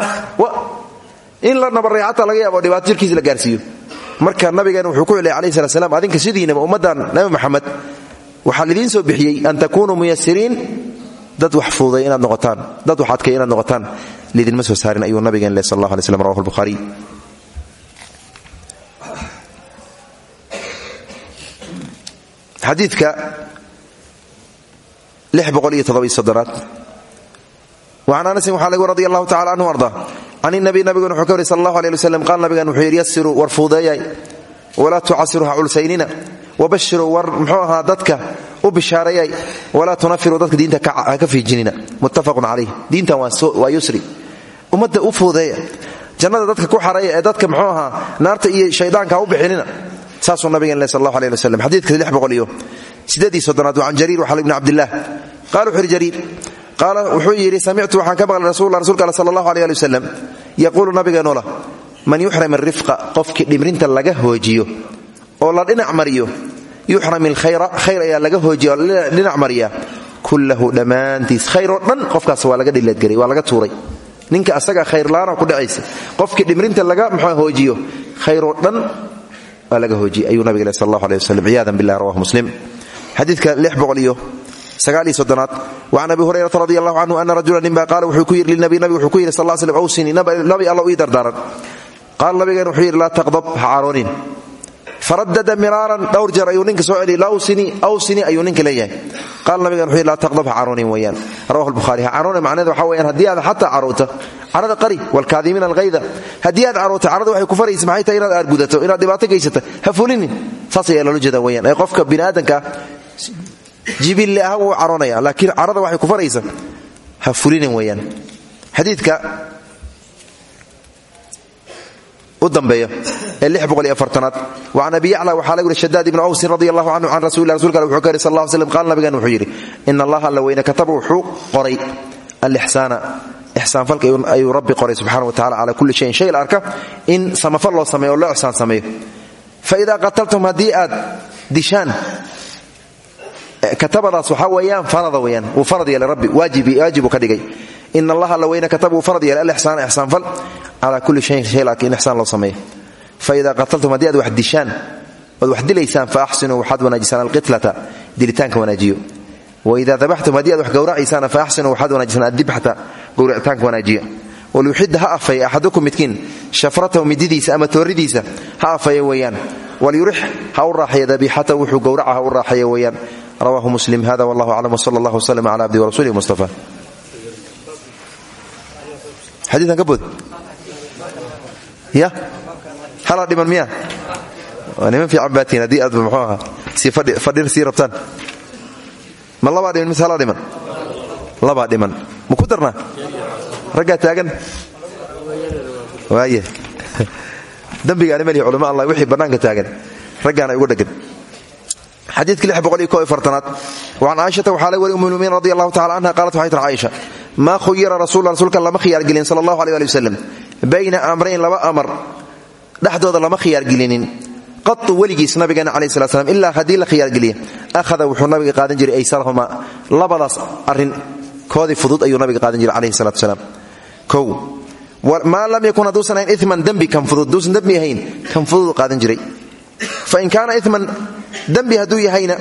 Speaker 1: in la nabaray xataa laga yaabo dhibaato jirkiisa la gaarsiiyo. Marka nabigeena wuxuu ku celiyay alayhi salat slam adinka sidiinaba ummaddan nabi maxamed waxaa lidiin soo bixiyey an takuunuu muyasiriin dad wax inaad noqotaan dad wax adkay inaad noqotaan. Lidinma soo saarin ayuu nabigeen leh sal allah alay slam rawahu lbukhaariy xadiidka aad waan anasin waxaa lagu radi allahu tacala anhu arda can inabi nabiguna wuxuu ka wari sal allahu aleh waslem qaal nabigan wuxuu yidhi yasiruu war fuudeeyay walaa tucasiruu ha war muxuu ahaa dadka u bishaareeyay walaa tunafiruu dadka diinta ha ka fiijinina. Muttafaqun calayh diintan waa yusri. Ummadda u fuudeeya jannada dadka ku xareeya ee dadka muxuu ahaa naarta iyo shaydaanka ha u bixinina. Saasuu nabigan leh sal allahu aleh xadiidka iyo sideedii soddonaad waa can jariir waxal ibni cabdillaah qaal wuxuu yidhi qaala wuxuu yidhi samictu waxaan ka maqlay rasul rasulka all sal allahu aleh ali wasalam yaquulu nabigeenoola man yuxram arifqa qofkii dhimrinta laga hoojiyo oo la dhinac mariyo yuxram ilkhayra khayr ayaa laga hoojiya oo la dhinac mariya kullahu dhammaantiis khayr oo dhan qofkaas waa laga dhileedgaray waa laga tuuray. Ninka asaga khayrlaana ku dhacaysa qofkii dhimrinta laga mxua hoojiyo khayroo dhan waa laga hoojiyey ayuu nabig leh sal allah aleh rawah muslim. Xadiidka soddonaad. Wacan abi hurayrata radi allahu canhu ana rajula ninba qaala wuxuu ku yidhi linabi nabigu wuxuu ku yidhi sal l slm awsini nabi alla ii dardaaran. Qaala nabigeen wuxuu yidhi laa taqdab ha caroonin faradada miraaran dhowr jeer ayuu ninka soo celiyey awsini ayuu ninka leeyahay. Qaala nabigan wuxuu yidhi laa taqdab ha caroonin weeyaan. Rawahu lbukhaari ha caroonin macnaheeda waxaa weyaan haddii aad xataa caroota carada qari waalkaadimiina alghayda. Haddii aad caroota carada waxay ku faraysa maxay tahay inaad aargudato inaad dhibaato gaysata ha fulinin. Saas ayaa loola jeeda weyaan ee qofka biniaadanka jibille ah wuu caroonaya laakiin carada waxay ku faraysa. Ha fulinin weeyaan. Xadiidka u dambeeya ee aad waan abi yacla waxaa lagu yihi shadaad ibnu awsin radi allahu canhu can ale wuxuu ka yiri sal lla slam qaal nabigan wuxuu yidhi in allaha alla weyne kataba wuxuu qoray alixsaana ixsaanfalka ayuu rabbi qoray subxana wa tacala cala kulli shayin. Shay arka in samafal loo sameeyo oo loo ixsaan sameeyo. Faidaa qataltum haddii aad dishaan katabadaas waxaa weeyaan farada weyaan wuu farad yeelay rabbi. Waajibuu ka dhigay. In allaha alla weyne kataba wuu farad yeelay. Alixsaana ixsaanfal cala kulli shayin shay la arka in ixsaan loo sameeyo faida qataltum haddii aad wax dishaan oad wax dilaysaan fa axsinuu waxaad wanaajisaan alqitlata. Dilitaanka wanaajiyo. Waida dabaxtum haddii aad wax gowracaysaan fa axsinuu waxaad wanaajisaan addibxata. Gowracitaanka wanaajiya. Walyuxida ha afaya axadukum midkiin. Shafratahu mididiisa ama tooridiisa ha afaya weeyaan. Walyurix ha rawaahu muslim hada wallahu aclam wsala allah wslm cala abdi warasulihi mustafa xadiikan ka bood ya halaa dhiman miya waa niman fiican baatiin haddii aad muxuu ahaa si fadhir sii rabtaan ma labaa dhiman mise halaa dhiman labaa dhiman ma ku darnaa raggaa taagan waaye dembigaani malihi culama allah wixii bannaanka taagan dheggan xadiidka fartanaad. Wacan caaishata waxaa laga wari umm lmuminiin radi allahu tacala canha qaalat waxay tir caaisha maa khuyira rasuula rasuulka lama khiyaargelin sala allahu aleh ali wasalam bayna amrayn laba amar dhexdooda lama khiyaargelinin qatu weligiis nabigeena calaih slat slam ilaa haddii la khiyaargeliya ahada wuxuu nabiga qaadan jiray aysarahuma. Labadaas arrin koodii fudud ayuu nabiga qaadan jiray calayhi salatu salaam. Kow maa lam yakun hadduusan ahayn iman dembi kan fudud hadduusan dembi ahayn kan fudud qaadan jiray. Fain kaana iman dembi hadduu yahayna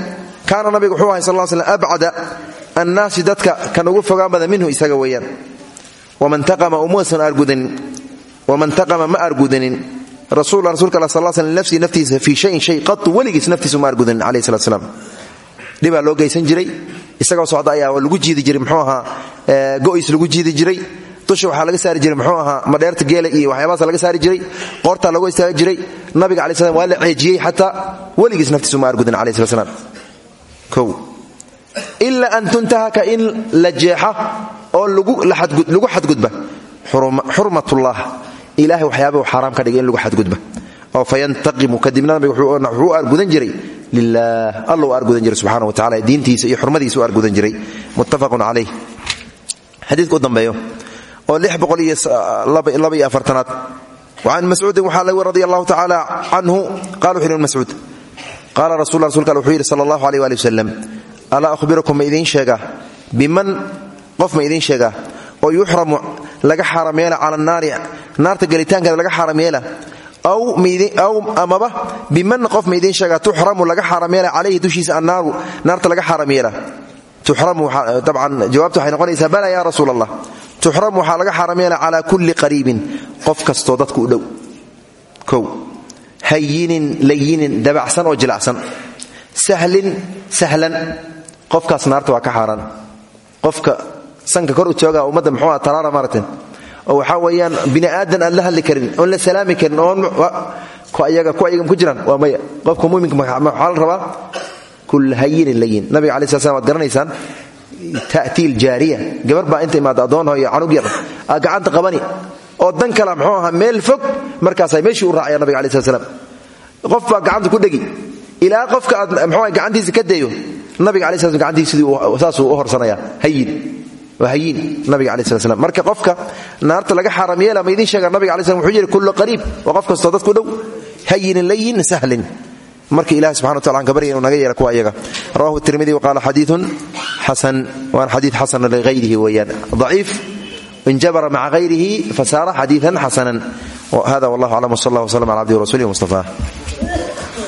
Speaker 1: kaana nabiga wuxuu ahay sal l slam abcada annaasi dadka kan ugu fogaan badan minhu isaga weeyaan. Waman taqama umuusan argudanin. Waman taqama ma argudanin. Rasul rasulka all sal sl nafsii naftiisa fii shayin shay qatu weligiis naftiisu ma argudanin calayh salat slam dhibaa loo geysan jiray. Isagoo socda ayaa lagu jiidi jiray muxuu ahaa go'is lagu jiidi jiray dusha waxaa laga saari jiray muxuu ahaa madheerta geela iyo waxyaabahaas laga saari jiray qoortaa looga istaagi jiray. Nabiga alai waa la ceejiyey xataa weligiis naftiisu ma argudan alayh slat slam kow. Ilaa an tuntahaka in la oo lagu xadgudba. Xurmatullah ilahay waxyaabuu xaaraam ka dhigay in lagu xadgudba. Oo fayantaqimu kadibna nabiga wuxuu argudan jiray lilah alla argudan jiray subxana wa tacala diintiisa iyo xurmadiisa argudan jiray. Muttafaqun calayh xadiidka u oo afartanaad. Wacan mascuudin waxaa laga radi allahu tacaala canhu qala wuxu yhi mascuud. Qaala rasul rasulka wuxuu yidhi sala allahu aleh ali wasalam alaa ahbirakum ma idiin sheegaa biman qof ma idiin sheegaa oo yuxramu laga xaarameela cala naari naarta gelitaankeeda laga xaarameela aw amaba biman qof ma idiin sheegaa tuxramu laga xaarameela calayhi dushiisa naarta laga xaarameela tuxramu dabcan jawaabta waxay noqonaysaa bala ya rasuul allah tuxramu waxaa laga xaarameela calaa kulli qariibin qof kastoo dadku u dhow kow hayinin layinin dabacsan oo jilacsan sahlin sahlan qofkaas naarta waa ka xaaraan qofka sanka kor u jooga ummadda muxuu ah taraara maaragteen oo waxaa bini aadan aan la hadli karin oon la salaami karin oon ku ayaga ku jiraan waa maya qofka muuminka maxaa la rabaa kul hayinin layin nabiga alai sla slam waad garanaysaan ta'tii ljaariya gabar baa inta imaada addoonho iyo canug yar aa gacanta qabani. Oo dan kala muxuu ahaa meel fog markaasaa meeshii u raacaya nabiga alai slat slam qof gacanta ku dhegi ilaa qofka aad mxuu gacantiisa ka dayo nabiga alai sla gacantiisa saasuu u slam marka qofka naarta laga xaaraam ma idiin sheega nabiga alai slam wuxuu yidhi kullu qariib. Waa qof kastoo dadku layin sahlin marka ilahi subxana wa tala an ka barya inu naga yeela kuwa ayaga. Rawahu tirmidi waqaala xadiiun xasan waana xadiid xasana ligayrihi weeyaan. Daciif injabara maca hayrihi fasaara xadiian xasanan hada wallah aclam wsal allah wslam ala abdihi warasulihi mustafa